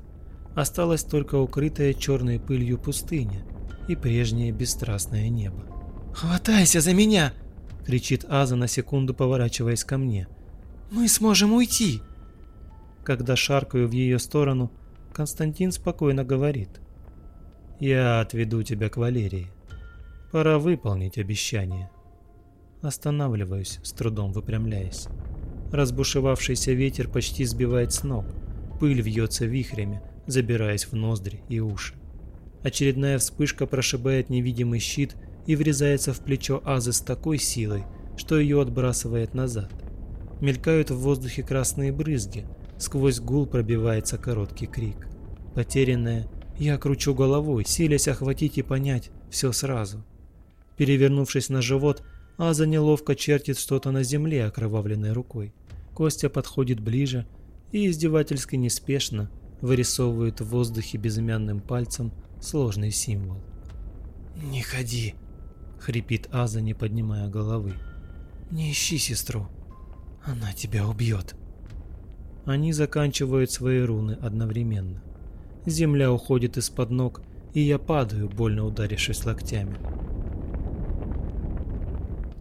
Осталась только укрытая черной пылью пустыня и прежнее бесстрастное небо. «Хватайся за меня!» — кричит Аза на секунду, поворачиваясь ко мне. «Мы сможем уйти!» Когда шаркаю в ее сторону, Константин спокойно говорит. «Я отведу тебя к Валерии. Пора выполнить обещание». Останавливаюсь, с трудом выпрямляясь. Разбушевавшийся ветер почти сбивает с ног. Пыль вьется вихрями, забираясь в ноздри и уши. Очередная вспышка прошибает невидимый щит и врезается в плечо Азы с такой силой, что ее отбрасывает назад. Мелькают в воздухе красные брызги, сквозь гул пробивается короткий крик. Потерянная, я кручу головой, силясь охватить и понять все сразу. Перевернувшись на живот, Аза неловко чертит что-то на земле окровавленной рукой. Костя подходит ближе и издевательски неспешно вырисовывает в воздухе безымянным пальцем сложный символ. «Не ходи», — хрипит Аза, не поднимая головы. «Не ищи сестру. Она тебя убьет». Они заканчивают свои руны одновременно. Земля уходит из-под ног, и я падаю, больно ударившись локтями.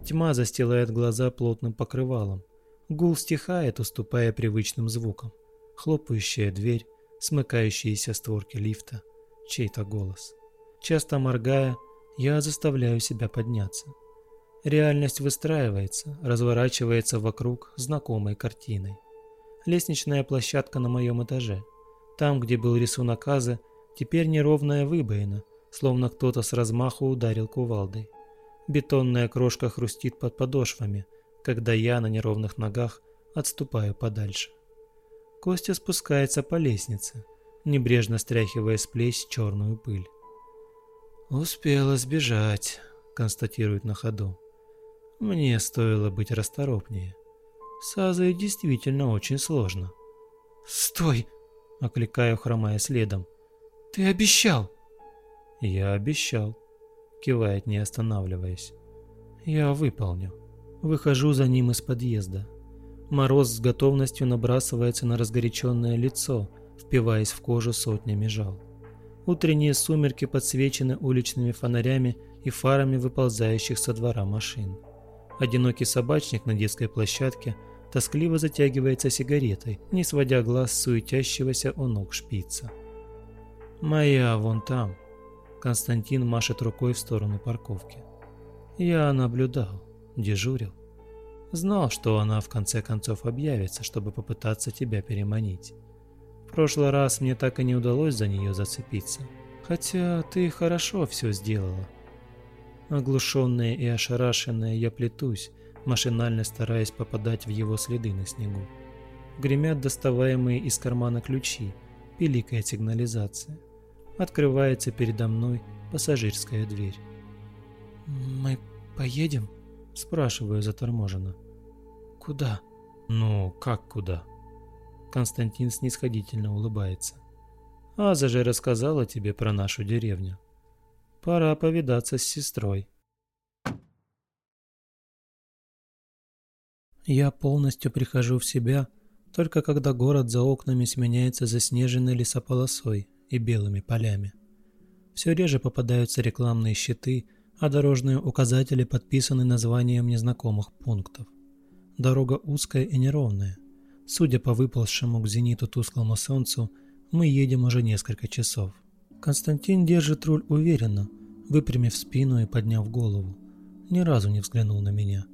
Тьма застилает глаза плотным покрывалом. Гул стихает, уступая привычным звукам. Хлопающая дверь, смыкающиеся створки лифта, чей-то голос. Часто моргая, я заставляю себя подняться. Реальность выстраивается, разворачивается вокруг знакомой картиной. Лестничная площадка на моем этаже. Там, где был рисунок Азы, теперь неровная выбоина, словно кто-то с размаху ударил кувалдой. Бетонная крошка хрустит под подошвами, когда я на неровных ногах отступаю подальше. Костя спускается по лестнице, небрежно стряхивая с плеч черную пыль. «Успела сбежать», — констатирует на ходу. «Мне стоило быть расторопнее. С Азой действительно очень сложно». «Стой!» — окликаю, хромая следом. «Ты обещал!» «Я обещал», кивает, не останавливаясь. Я выполню. Выхожу за ним из подъезда. Мороз с готовностью набрасывается на разгоряченное лицо, впиваясь в кожу сотнями жал. Утренние сумерки подсвечены уличными фонарями и фарами выползающих со двора машин. Одинокий собачник на детской площадке тоскливо затягивается сигаретой, не сводя глаз с суетящегося у ног шпица. «Моя вон там», Константин машет рукой в сторону парковки. Я наблюдал, дежурил. Знал, что она в конце концов объявится, чтобы попытаться тебя переманить. В прошлый раз мне так и не удалось за нее зацепиться. Хотя ты хорошо все сделала. Оглушенная и ошарашенная я плетусь, машинально стараясь попадать в его следы на снегу. Гремят доставаемые из кармана ключи, пиликает сигнализация открывается передо мной пассажирская дверь. «Мы поедем?» – спрашиваю заторможенно. «Куда?» «Ну, как куда?» Константин снисходительно улыбается. «Аза же рассказала тебе про нашу деревню. Пора повидаться с сестрой». Я полностью прихожу в себя, только когда город за окнами сменяется заснеженной лесополосой, и белыми полями. Все реже попадаются рекламные щиты, а дорожные указатели подписаны названием незнакомых пунктов. Дорога узкая и неровная. Судя по выползшему к зениту тусклому солнцу, мы едем уже несколько часов. Константин держит руль уверенно, выпрямив спину и подняв голову. Ни разу не взглянул на меня,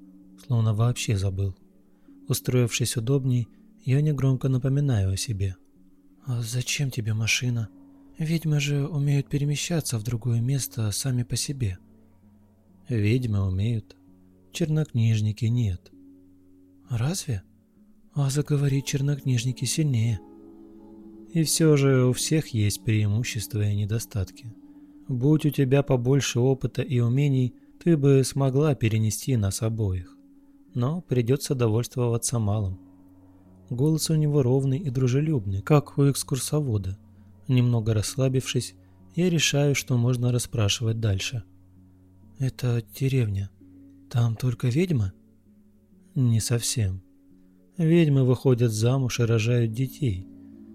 словно вообще забыл. Устроившись удобней, я негромко напоминаю о себе. «А зачем тебе машина?» Ведьмы же умеют перемещаться в другое место сами по себе. Ведьмы умеют. Чернокнижники нет. Разве? А заговорить чернокнижники сильнее. И все же у всех есть преимущества и недостатки. Будь у тебя побольше опыта и умений, ты бы смогла перенести нас обоих. Но придется довольствоваться малым. Голос у него ровный и дружелюбный, как у экскурсовода. Немного расслабившись, я решаю, что можно расспрашивать дальше. «Это деревня. Там только ведьмы?» «Не совсем. Ведьмы выходят замуж и рожают детей.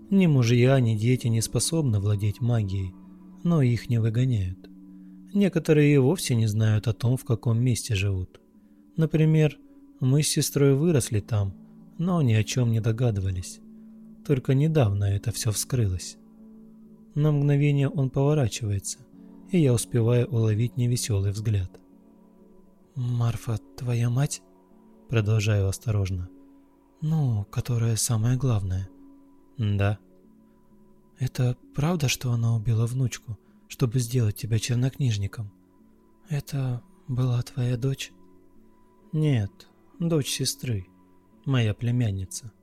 Ни мужья, ни дети не способны владеть магией, но их не выгоняют. Некоторые и вовсе не знают о том, в каком месте живут. Например, мы с сестрой выросли там, но ни о чем не догадывались. Только недавно это все вскрылось. На мгновение он поворачивается, и я успеваю уловить невеселый взгляд. «Марфа, твоя мать?» Продолжаю осторожно. «Ну, которая самое главное». «Да». «Это правда, что она убила внучку, чтобы сделать тебя чернокнижником? Это была твоя дочь?» «Нет, дочь сестры, моя племянница».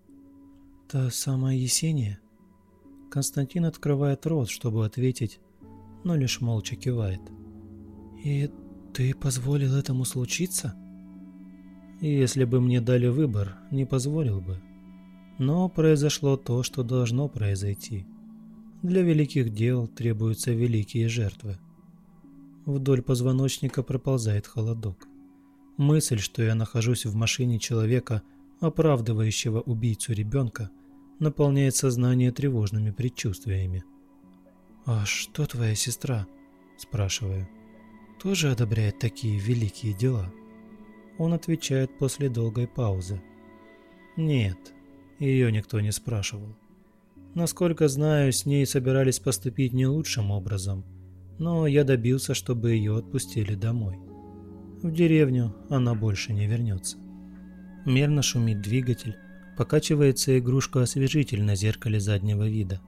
«Та самая Есения?» Константин открывает рот, чтобы ответить, но лишь молча кивает. «И ты позволил этому случиться?» «Если бы мне дали выбор, не позволил бы. Но произошло то, что должно произойти. Для великих дел требуются великие жертвы. Вдоль позвоночника проползает холодок. Мысль, что я нахожусь в машине человека, оправдывающего убийцу ребенка, наполняет сознание тревожными предчувствиями. «А что твоя сестра?» – спрашиваю. «Тоже одобряет такие великие дела?» Он отвечает после долгой паузы. «Нет, ее никто не спрашивал. Насколько знаю, с ней собирались поступить не лучшим образом, но я добился, чтобы ее отпустили домой. В деревню она больше не вернется. Мерно шумит двигатель, покачивается игрушка-освежитель на зеркале заднего вида.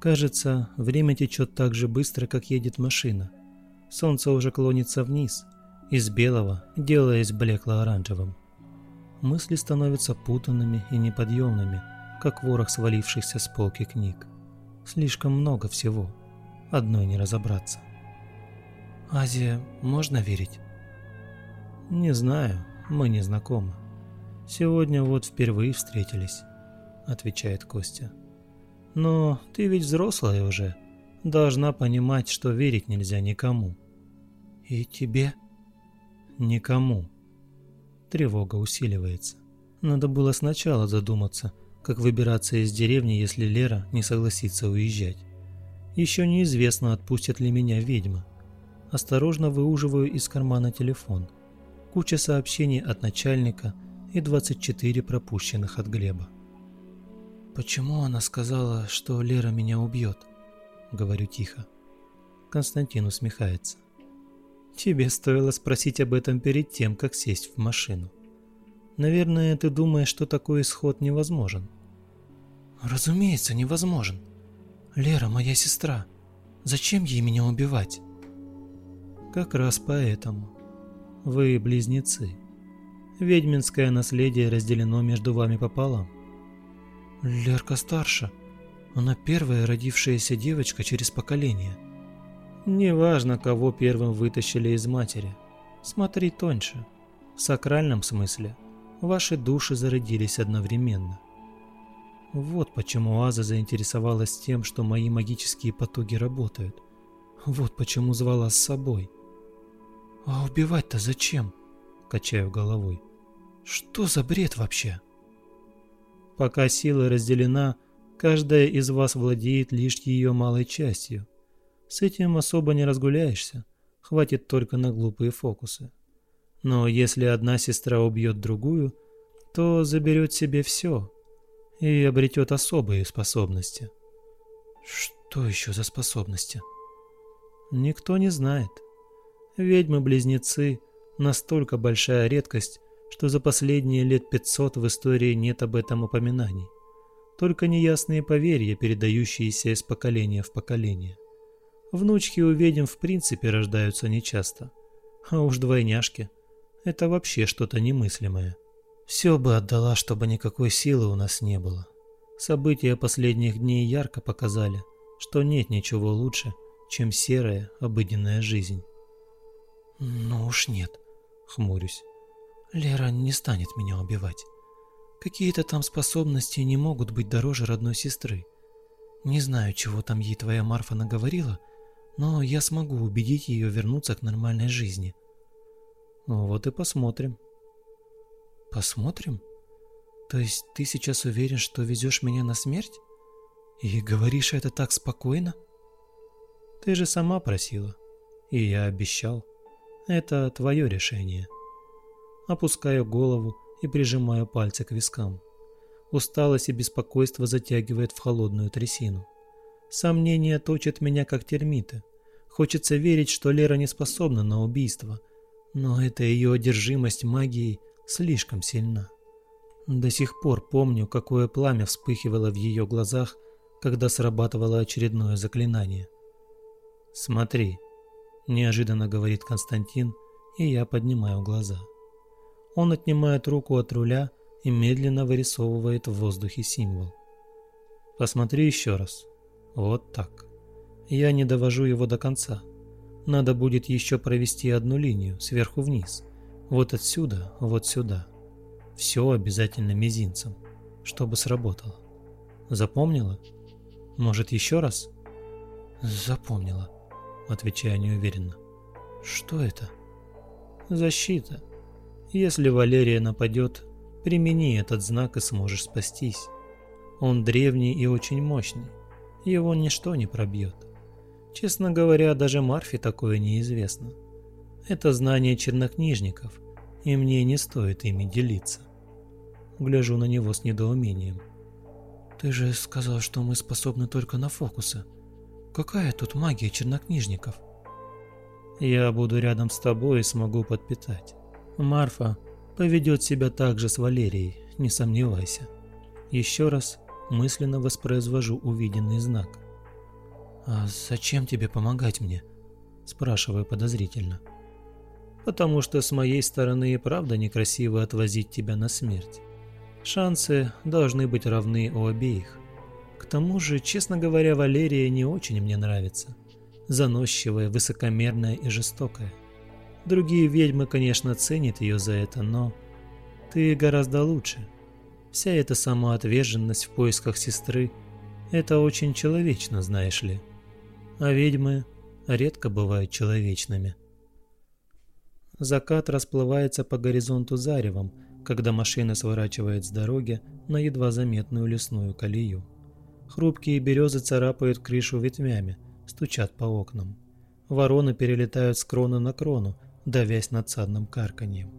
Кажется, время течет так же быстро, как едет машина. Солнце уже клонится вниз, из белого, делаясь блекло-оранжевым. Мысли становятся путанными и неподъемными, как ворох свалившихся с полки книг. Слишком много всего. Одной не разобраться. Азия можно верить? Не знаю, мы не знакомы. Сегодня вот впервые встретились, отвечает Костя. Но ты ведь взрослая уже, должна понимать, что верить нельзя никому. И тебе? Никому. Тревога усиливается. Надо было сначала задуматься, как выбираться из деревни, если Лера не согласится уезжать. Еще неизвестно, отпустят ли меня ведьма. Осторожно выуживаю из кармана телефон. Куча сообщений от начальника и 24 пропущенных от Глеба. «Почему она сказала, что Лера меня убьет?» Говорю тихо. Константин усмехается. Тебе стоило спросить об этом перед тем, как сесть в машину. Наверное, ты думаешь, что такой исход невозможен. Разумеется, невозможен. Лера моя сестра. Зачем ей меня убивать? Как раз поэтому. Вы близнецы. Ведьминское наследие разделено между вами пополам. Лерка старше. Она первая родившаяся девочка через поколение. Неважно, кого первым вытащили из матери. Смотри тоньше. В сакральном смысле ваши души зародились одновременно. Вот почему Аза заинтересовалась тем, что мои магические потоки работают. Вот почему звала с собой. «А убивать-то зачем?» – качаю головой. «Что за бред вообще?» Пока сила разделена, каждая из вас владеет лишь ее малой частью – с этим особо не разгуляешься, хватит только на глупые фокусы. Но если одна сестра убьет другую, то заберет себе все и обретет особые способности. Что еще за способности? Никто не знает. Ведьмы-близнецы – настолько большая редкость, что за последние лет 500 в истории нет об этом упоминаний. Только неясные поверья, передающиеся из поколения в поколение. Внучки у ведьм в принципе рождаются нечасто. А уж двойняшки – это вообще что-то немыслимое. Все бы отдала, чтобы никакой силы у нас не было. События последних дней ярко показали, что нет ничего лучше, чем серая обыденная жизнь. Ну уж нет, хмурюсь. Лера не станет меня убивать. Какие-то там способности не могут быть дороже родной сестры. Не знаю, чего там ей твоя Марфа наговорила, но я смогу убедить ее вернуться к нормальной жизни. Ну вот и посмотрим. Посмотрим? То есть ты сейчас уверен, что везешь меня на смерть? И говоришь это так спокойно? Ты же сама просила. И я обещал. Это твое решение. Опускаю голову и прижимаю пальцы к вискам. Усталость и беспокойство затягивает в холодную трясину. Сомнения точат меня, как термиты. Хочется верить, что Лера не способна на убийство, но эта ее одержимость магией слишком сильна. До сих пор помню, какое пламя вспыхивало в ее глазах, когда срабатывало очередное заклинание. «Смотри», – неожиданно говорит Константин, и я поднимаю глаза. Он отнимает руку от руля и медленно вырисовывает в воздухе символ. Посмотри еще раз. Вот так. Я не довожу его до конца. Надо будет еще провести одну линию, сверху вниз. Вот отсюда, вот сюда. Все обязательно мизинцем, чтобы сработало. Запомнила? Может, еще раз? Запомнила, отвечаю неуверенно. Что это? Защита. Если Валерия нападет, примени этот знак и сможешь спастись. Он древний и очень мощный. Его ничто не пробьет. Честно говоря, даже Марфе такое неизвестно. Это знание чернокнижников, и мне не стоит ими делиться. Гляжу на него с недоумением. Ты же сказал, что мы способны только на фокусы. Какая тут магия чернокнижников? Я буду рядом с тобой и смогу подпитать. Марфа поведет себя так же с Валерией, не сомневайся. Еще раз мысленно воспроизвожу увиденный знак. «А зачем тебе помогать мне?» – спрашиваю подозрительно. «Потому что с моей стороны и правда некрасиво отвозить тебя на смерть. Шансы должны быть равны у обеих. К тому же, честно говоря, Валерия не очень мне нравится. Заносчивая, высокомерная и жестокая. Другие ведьмы, конечно, ценят ее за это, но ты гораздо лучше. Вся эта самоотверженность в поисках сестры – это очень человечно, знаешь ли. А ведьмы редко бывают человечными. Закат расплывается по горизонту заревом, когда машина сворачивает с дороги на едва заметную лесную колею. Хрупкие березы царапают крышу ветвями, стучат по окнам. Вороны перелетают с крона на крону, давясь надсадным карканьем,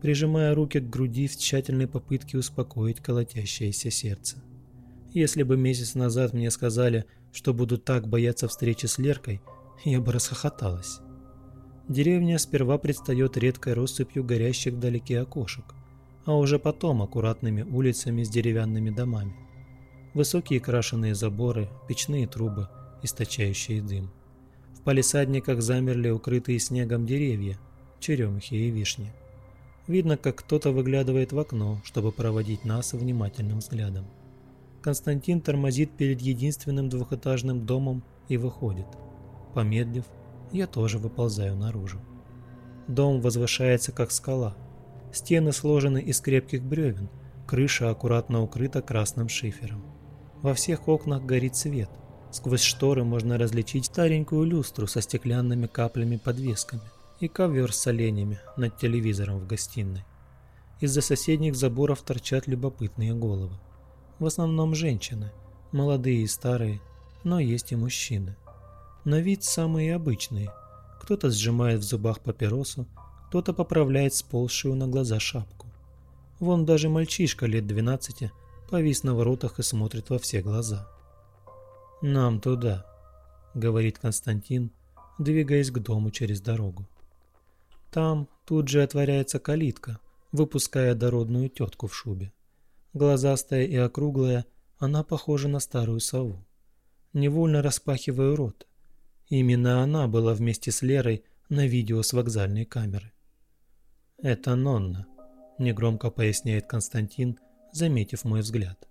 прижимая руки к груди в тщательной попытке успокоить колотящееся сердце. Если бы месяц назад мне сказали, что буду так бояться встречи с Леркой, я бы расхохоталась. Деревня сперва предстает редкой россыпью горящих вдалеке окошек, а уже потом аккуратными улицами с деревянными домами. Высокие крашеные заборы, печные трубы, источающие дым палисадниках замерли укрытые снегом деревья, черемухи и вишни. Видно, как кто-то выглядывает в окно, чтобы проводить нас внимательным взглядом. Константин тормозит перед единственным двухэтажным домом и выходит. Помедлив, я тоже выползаю наружу. Дом возвышается как скала. Стены сложены из крепких бревен, крыша аккуратно укрыта красным шифером. Во всех окнах горит свет – Сквозь шторы можно различить старенькую люстру со стеклянными каплями-подвесками и ковер с оленями над телевизором в гостиной. Из-за соседних заборов торчат любопытные головы. В основном женщины, молодые и старые, но есть и мужчины. На вид самые обычные. Кто-то сжимает в зубах папиросу, кто-то поправляет сползшую на глаза шапку. Вон даже мальчишка лет 12 повис на воротах и смотрит во все глаза. «Нам туда», — говорит Константин, двигаясь к дому через дорогу. Там тут же отворяется калитка, выпуская дородную тетку в шубе. Глазастая и округлая, она похожа на старую сову. Невольно распахиваю рот. Именно она была вместе с Лерой на видео с вокзальной камеры. «Это Нонна», — негромко поясняет Константин, заметив мой взгляд.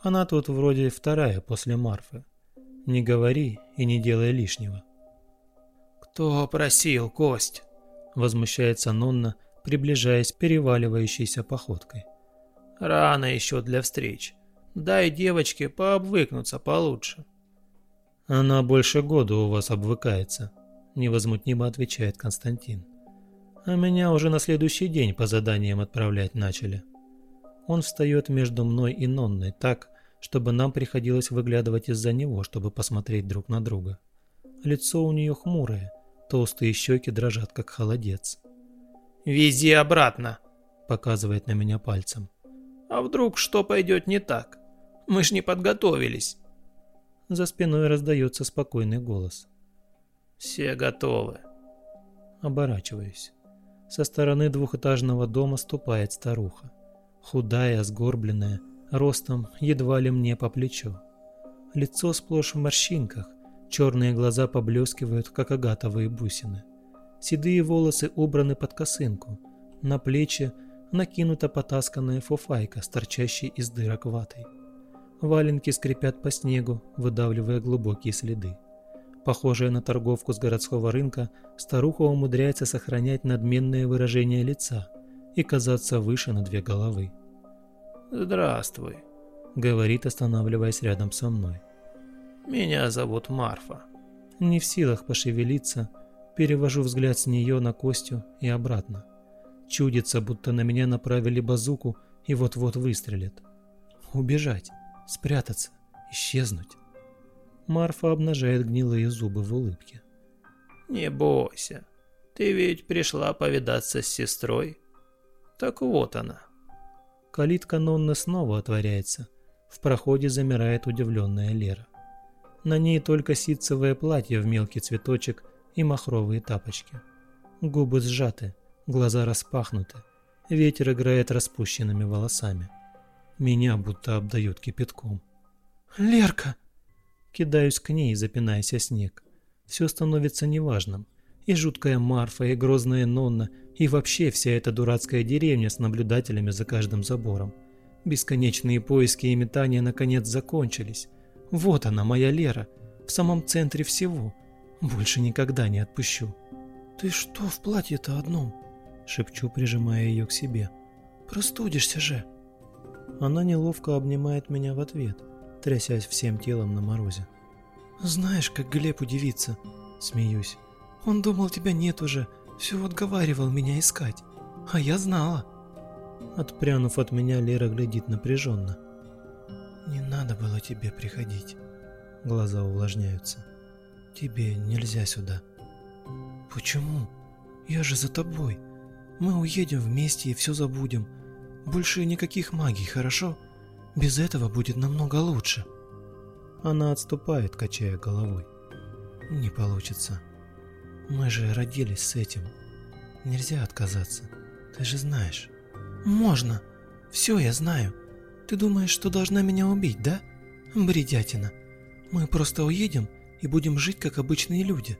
Она тут вроде вторая после Марфы. Не говори и не делай лишнего. «Кто просил, Кость?» Возмущается Нонна, приближаясь переваливающейся походкой. «Рано еще для встреч. Дай девочке пообвыкнуться получше». «Она больше года у вас обвыкается», – невозмутимо отвечает Константин. «А меня уже на следующий день по заданиям отправлять начали». Он встает между мной и Нонной так, чтобы нам приходилось выглядывать из-за него, чтобы посмотреть друг на друга. Лицо у нее хмурое, толстые щеки дрожат, как холодец. «Вези обратно», – показывает на меня пальцем. «А вдруг что пойдет не так? Мы ж не подготовились». За спиной раздается спокойный голос. «Все готовы». Оборачиваюсь. Со стороны двухэтажного дома ступает старуха. Худая, сгорбленная, ростом едва ли мне по плечу. Лицо сплошь в морщинках, черные глаза поблескивают, как агатовые бусины. Седые волосы убраны под косынку, на плечи накинута потасканная фуфайка с торчащей из дырок ватой. Валенки скрипят по снегу, выдавливая глубокие следы. Похожая на торговку с городского рынка, старуха умудряется сохранять надменное выражение лица и казаться выше на две головы. «Здравствуй», — говорит, останавливаясь рядом со мной. «Меня зовут Марфа». Не в силах пошевелиться, перевожу взгляд с нее на Костю и обратно. Чудится, будто на меня направили базуку и вот-вот выстрелят. Убежать спрятаться, исчезнуть. Марфа обнажает гнилые зубы в улыбке. «Не бойся, ты ведь пришла повидаться с сестрой. Так вот она». Калитка Нонны снова отворяется. В проходе замирает удивленная Лера. На ней только ситцевое платье в мелкий цветочек и махровые тапочки. Губы сжаты, глаза распахнуты. Ветер играет распущенными волосами. Меня будто обдает кипятком. «Лерка!» Кидаюсь к ней, запинаясь о снег. Все становится неважным. И жуткая Марфа, и грозная Нонна, и вообще вся эта дурацкая деревня с наблюдателями за каждым забором. Бесконечные поиски и метания наконец закончились. Вот она, моя Лера, в самом центре всего. Больше никогда не отпущу. «Ты что в платье-то одном?» – шепчу, прижимая ее к себе. «Простудишься же!» Она неловко обнимает меня в ответ, трясясь всем телом на морозе. «Знаешь, как Глеб удивится?» – смеюсь. «Он думал, тебя нет уже, все отговаривал меня искать. А я знала». Отпрянув от меня, Лера глядит напряженно. «Не надо было тебе приходить». Глаза увлажняются. «Тебе нельзя сюда». «Почему? Я же за тобой. Мы уедем вместе и все забудем. Больше никаких магий, хорошо? Без этого будет намного лучше. Она отступает, качая головой. Не получится. Мы же родились с этим. Нельзя отказаться. Ты же знаешь. Можно. Все я знаю. Ты думаешь, что должна меня убить, да? Бредятина. Мы просто уедем и будем жить как обычные люди.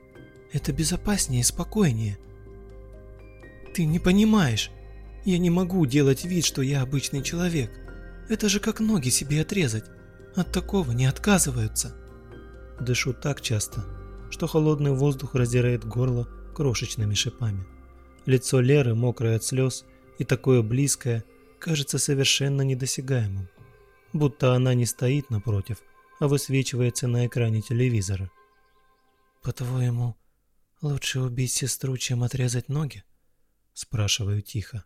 Это безопаснее и спокойнее. Ты не понимаешь. Я не могу делать вид, что я обычный человек. Это же как ноги себе отрезать. От такого не отказываются. Дышу так часто, что холодный воздух раздирает горло крошечными шипами. Лицо Леры мокрое от слез и такое близкое, кажется совершенно недосягаемым. Будто она не стоит напротив, а высвечивается на экране телевизора. «По-твоему, лучше убить сестру, чем отрезать ноги?» Спрашиваю тихо.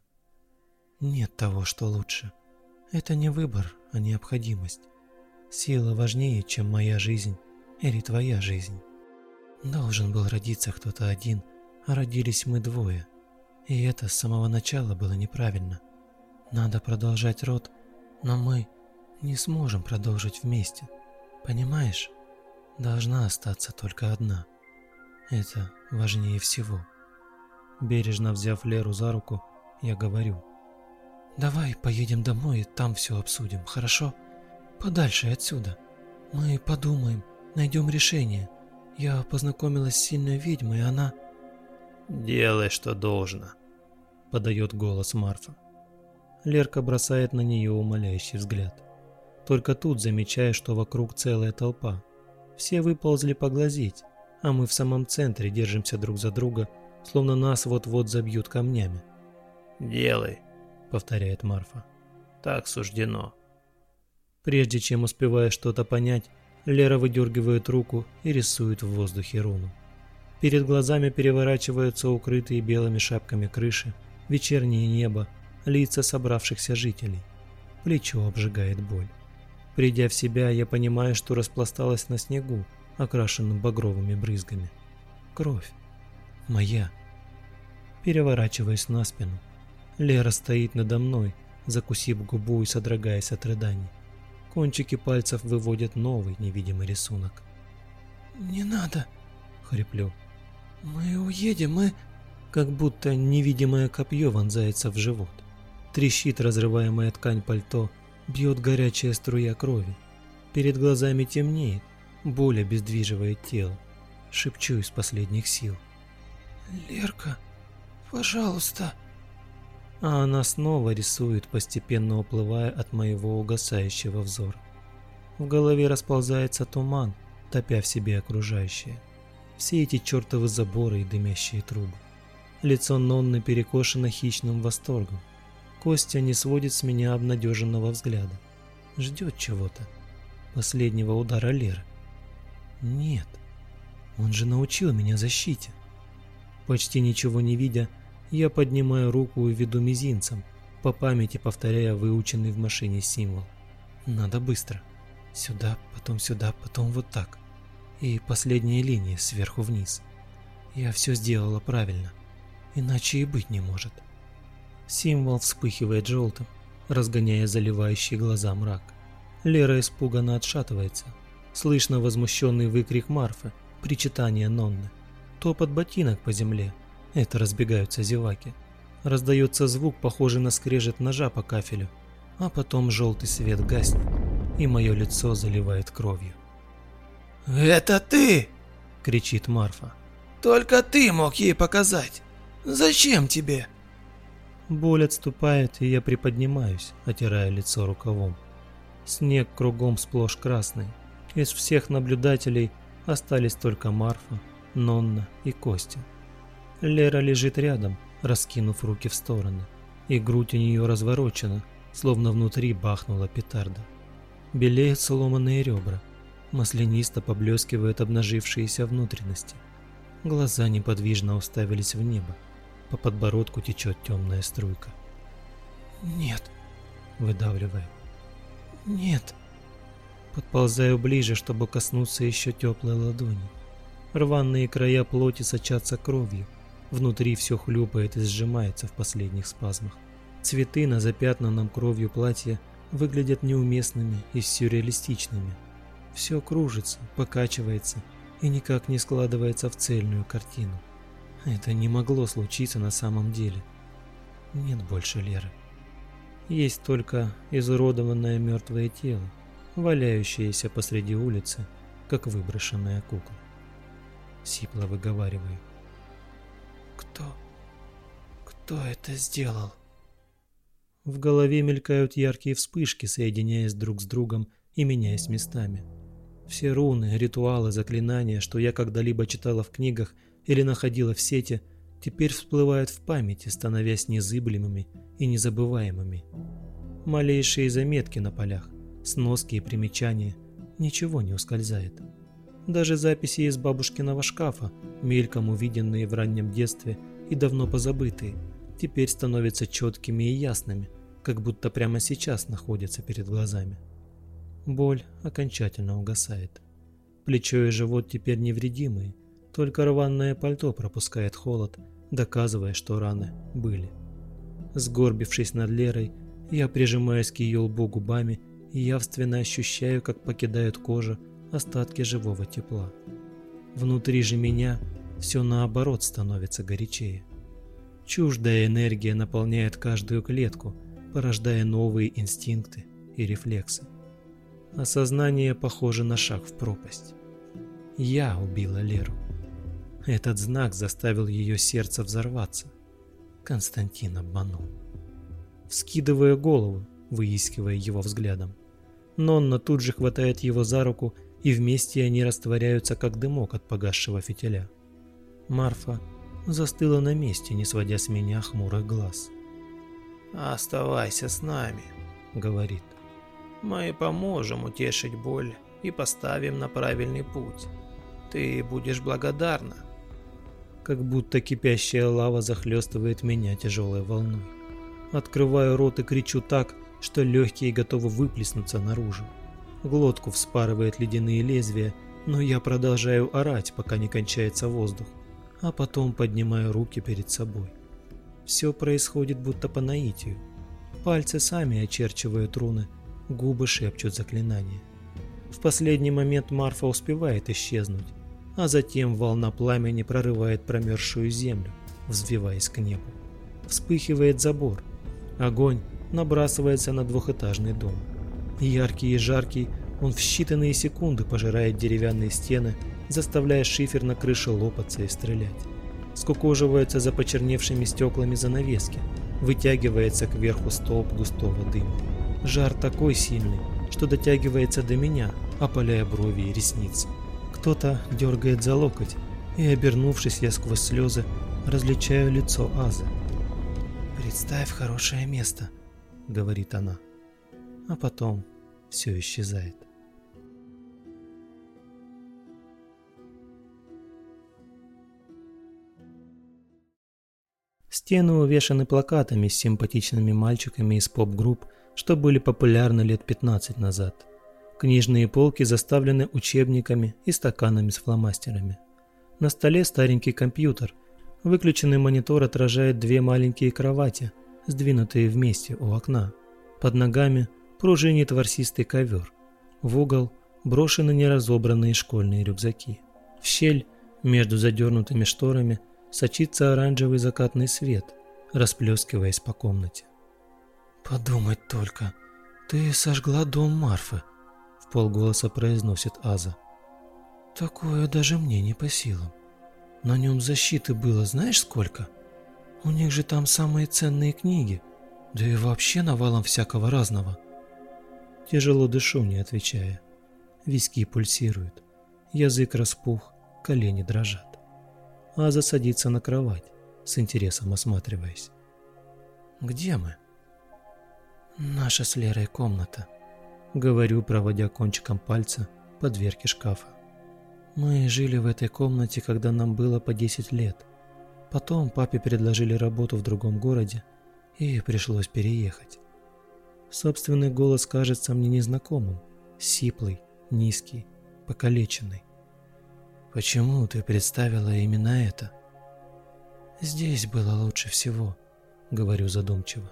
Нет того, что лучше. Это не выбор, а необходимость. Сила важнее, чем моя жизнь или твоя жизнь. Должен был родиться кто-то один, а родились мы двое. И это с самого начала было неправильно. Надо продолжать род, но мы не сможем продолжить вместе. Понимаешь? Должна остаться только одна. Это важнее всего. Бережно взяв Леру за руку, я говорю – Давай поедем домой и там все обсудим, хорошо? Подальше отсюда. Мы подумаем, найдем решение. Я познакомилась с сильной ведьмой, и она... «Делай, что должно», — подает голос Марфа. Лерка бросает на нее умоляющий взгляд. Только тут замечаю, что вокруг целая толпа. Все выползли поглазеть, а мы в самом центре держимся друг за друга, словно нас вот-вот забьют камнями. «Делай», — повторяет Марфа. «Так суждено». Прежде чем успевая что-то понять, Лера выдергивает руку и рисует в воздухе руну. Перед глазами переворачиваются укрытые белыми шапками крыши, вечернее небо, лица собравшихся жителей. Плечо обжигает боль. Придя в себя, я понимаю, что распласталась на снегу, окрашенным багровыми брызгами. Кровь. Моя. Переворачиваюсь на спину. Лера стоит надо мной, закусив губу и содрогаясь от рыданий. Кончики пальцев выводят новый невидимый рисунок. «Не надо!» — хриплю. «Мы уедем, мы...» Как будто невидимое копье вонзается в живот. Трещит разрываемая ткань пальто, бьет горячая струя крови. Перед глазами темнеет, боль обездвиживает тело. Шепчу из последних сил. «Лерка, пожалуйста!» А она снова рисует, постепенно уплывая от моего угасающего взора. В голове расползается туман, топя в себе окружающее. Все эти чертовы заборы и дымящие трубы. Лицо Нонны перекошено хищным восторгом. Костя не сводит с меня обнадеженного взгляда. Ждет чего-то. Последнего удара Леры. Нет, он же научил меня защите. Почти ничего не видя, я поднимаю руку и веду мизинцем, по памяти повторяя выученный в машине символ. Надо быстро. Сюда, потом сюда, потом вот так. И последняя линия сверху вниз. Я все сделала правильно. Иначе и быть не может. Символ вспыхивает желтым, разгоняя заливающий глаза мрак. Лера испуганно отшатывается. Слышно возмущенный выкрик Марфы, причитание Нонны. Топот ботинок по земле, это разбегаются зеваки. Раздается звук, похожий на скрежет ножа по кафелю, а потом желтый свет гаснет, и мое лицо заливает кровью. «Это ты!» — кричит Марфа. «Только ты мог ей показать! Зачем тебе?» Боль отступает, и я приподнимаюсь, отирая лицо рукавом. Снег кругом сплошь красный. Из всех наблюдателей остались только Марфа, Нонна и Костя. Лера лежит рядом, раскинув руки в стороны, и грудь у нее разворочена, словно внутри бахнула петарда. Белеют сломанные ребра, маслянисто поблескивают обнажившиеся внутренности. Глаза неподвижно уставились в небо, по подбородку течет темная струйка. «Нет», — выдавливаю. «Нет». Подползаю ближе, чтобы коснуться еще теплой ладони. Рваные края плоти сочатся кровью, Внутри все хлюпает и сжимается в последних спазмах. Цветы на запятнанном кровью платье выглядят неуместными и сюрреалистичными. Все кружится, покачивается и никак не складывается в цельную картину. Это не могло случиться на самом деле. Нет больше Леры. Есть только изуродованное мертвое тело, валяющееся посреди улицы, как выброшенная кукла. Сипло выговариваю. Кто? Кто это сделал? В голове мелькают яркие вспышки, соединяясь друг с другом и меняясь местами. Все руны, ритуалы, заклинания, что я когда-либо читала в книгах или находила в сети, теперь всплывают в памяти, становясь незыблемыми и незабываемыми. Малейшие заметки на полях, сноски и примечания, ничего не ускользает. Даже записи из бабушкиного шкафа, мельком увиденные в раннем детстве и давно позабытые, теперь становятся четкими и ясными, как будто прямо сейчас находятся перед глазами. Боль окончательно угасает. Плечо и живот теперь невредимые, только рваное пальто пропускает холод, доказывая, что раны были. Сгорбившись над Лерой, я прижимаюсь к ее лбу губами и явственно ощущаю, как покидают кожу остатки живого тепла. Внутри же меня все наоборот становится горячее. Чуждая энергия наполняет каждую клетку, порождая новые инстинкты и рефлексы. Осознание похоже на шаг в пропасть. Я убила Леру. Этот знак заставил ее сердце взорваться. Константин обманул. вскидывая голову, выискивая его взглядом. Нонна тут же хватает его за руку, и вместе они растворяются, как дымок от погасшего фитиля. Марфа застыла на месте, не сводя с меня хмурых глаз. «Оставайся с нами», — говорит. «Мы поможем утешить боль и поставим на правильный путь. Ты будешь благодарна». Как будто кипящая лава захлестывает меня тяжелой волной. Открываю рот и кричу так, что легкие готовы выплеснуться наружу. Глотку вспарывает ледяные лезвия, но я продолжаю орать, пока не кончается воздух, а потом поднимаю руки перед собой. Все происходит будто по наитию. Пальцы сами очерчивают руны, губы шепчут заклинания. В последний момент Марфа успевает исчезнуть, а затем волна пламени прорывает промерзшую землю, взвиваясь к небу. Вспыхивает забор. Огонь набрасывается на двухэтажный дом. Яркий и жаркий, он в считанные секунды пожирает деревянные стены, заставляя шифер на крыше лопаться и стрелять. Скукоживаются за почерневшими стеклами занавески, вытягивается кверху столб густого дыма. Жар такой сильный, что дотягивается до меня, опаляя брови и ресницы. Кто-то дергает за локоть, и, обернувшись, я сквозь слезы различаю лицо Азы. «Представь хорошее место», — говорит она. А потом все исчезает. Стены увешаны плакатами с симпатичными мальчиками из поп-групп, что были популярны лет 15 назад. Книжные полки заставлены учебниками и стаканами с фломастерами. На столе старенький компьютер. Выключенный монитор отражает две маленькие кровати, сдвинутые вместе у окна. Под ногами пружинит ворсистый ковер. В угол брошены неразобранные школьные рюкзаки. В щель между задернутыми шторами сочится оранжевый закатный свет, расплескиваясь по комнате. «Подумать только, ты сожгла дом Марфы», — в полголоса произносит Аза. «Такое даже мне не по силам. На нем защиты было знаешь сколько? У них же там самые ценные книги, да и вообще навалом всякого разного». Тяжело дышу, не отвечая. Виски пульсируют, язык распух, колени дрожат. Аза садится на кровать, с интересом осматриваясь. «Где мы?» «Наша с Лерой комната», — говорю, проводя кончиком пальца по дверке шкафа. «Мы жили в этой комнате, когда нам было по 10 лет. Потом папе предложили работу в другом городе, и пришлось переехать. Собственный голос кажется мне незнакомым, сиплый, низкий, покалеченный. Почему ты представила именно это? Здесь было лучше всего, говорю задумчиво.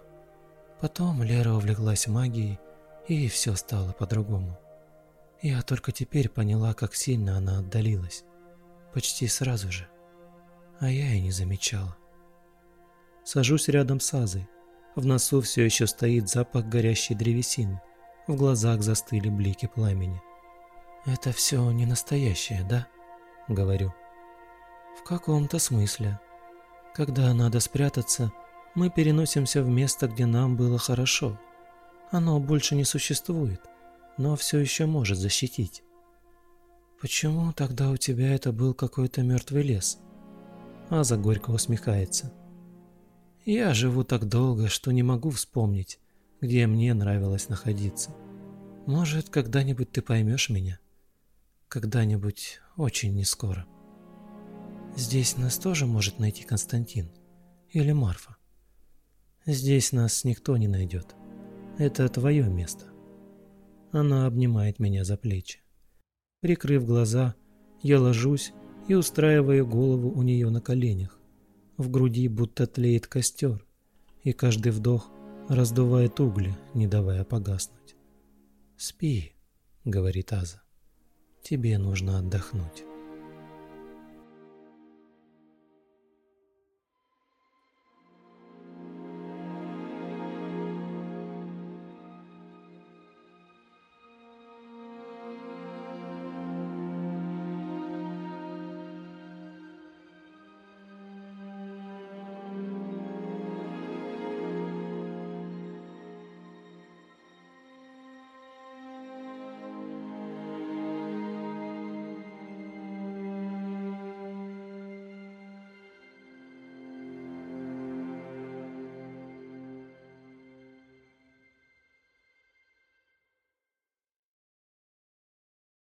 Потом Лера увлеклась магией, и все стало по-другому. Я только теперь поняла, как сильно она отдалилась. Почти сразу же. А я и не замечала. Сажусь рядом с Азой. В носу все еще стоит запах горящей древесины. В глазах застыли блики пламени. «Это все не настоящее, да?» — говорю. «В каком-то смысле. Когда надо спрятаться, мы переносимся в место, где нам было хорошо. Оно больше не существует, но все еще может защитить. Почему тогда у тебя это был какой-то мертвый лес? Аза горько усмехается. Я живу так долго, что не могу вспомнить, где мне нравилось находиться. Может, когда-нибудь ты поймешь меня? Когда-нибудь очень нескоро. Здесь нас тоже может найти Константин или Марфа. Здесь нас никто не найдет. Это твое место. Она обнимает меня за плечи. Прикрыв глаза, я ложусь и устраиваю голову у нее на коленях. В груди будто тлеет костер, и каждый вдох раздувает угли, не давая погаснуть. «Спи», — говорит Аза, — «тебе нужно отдохнуть».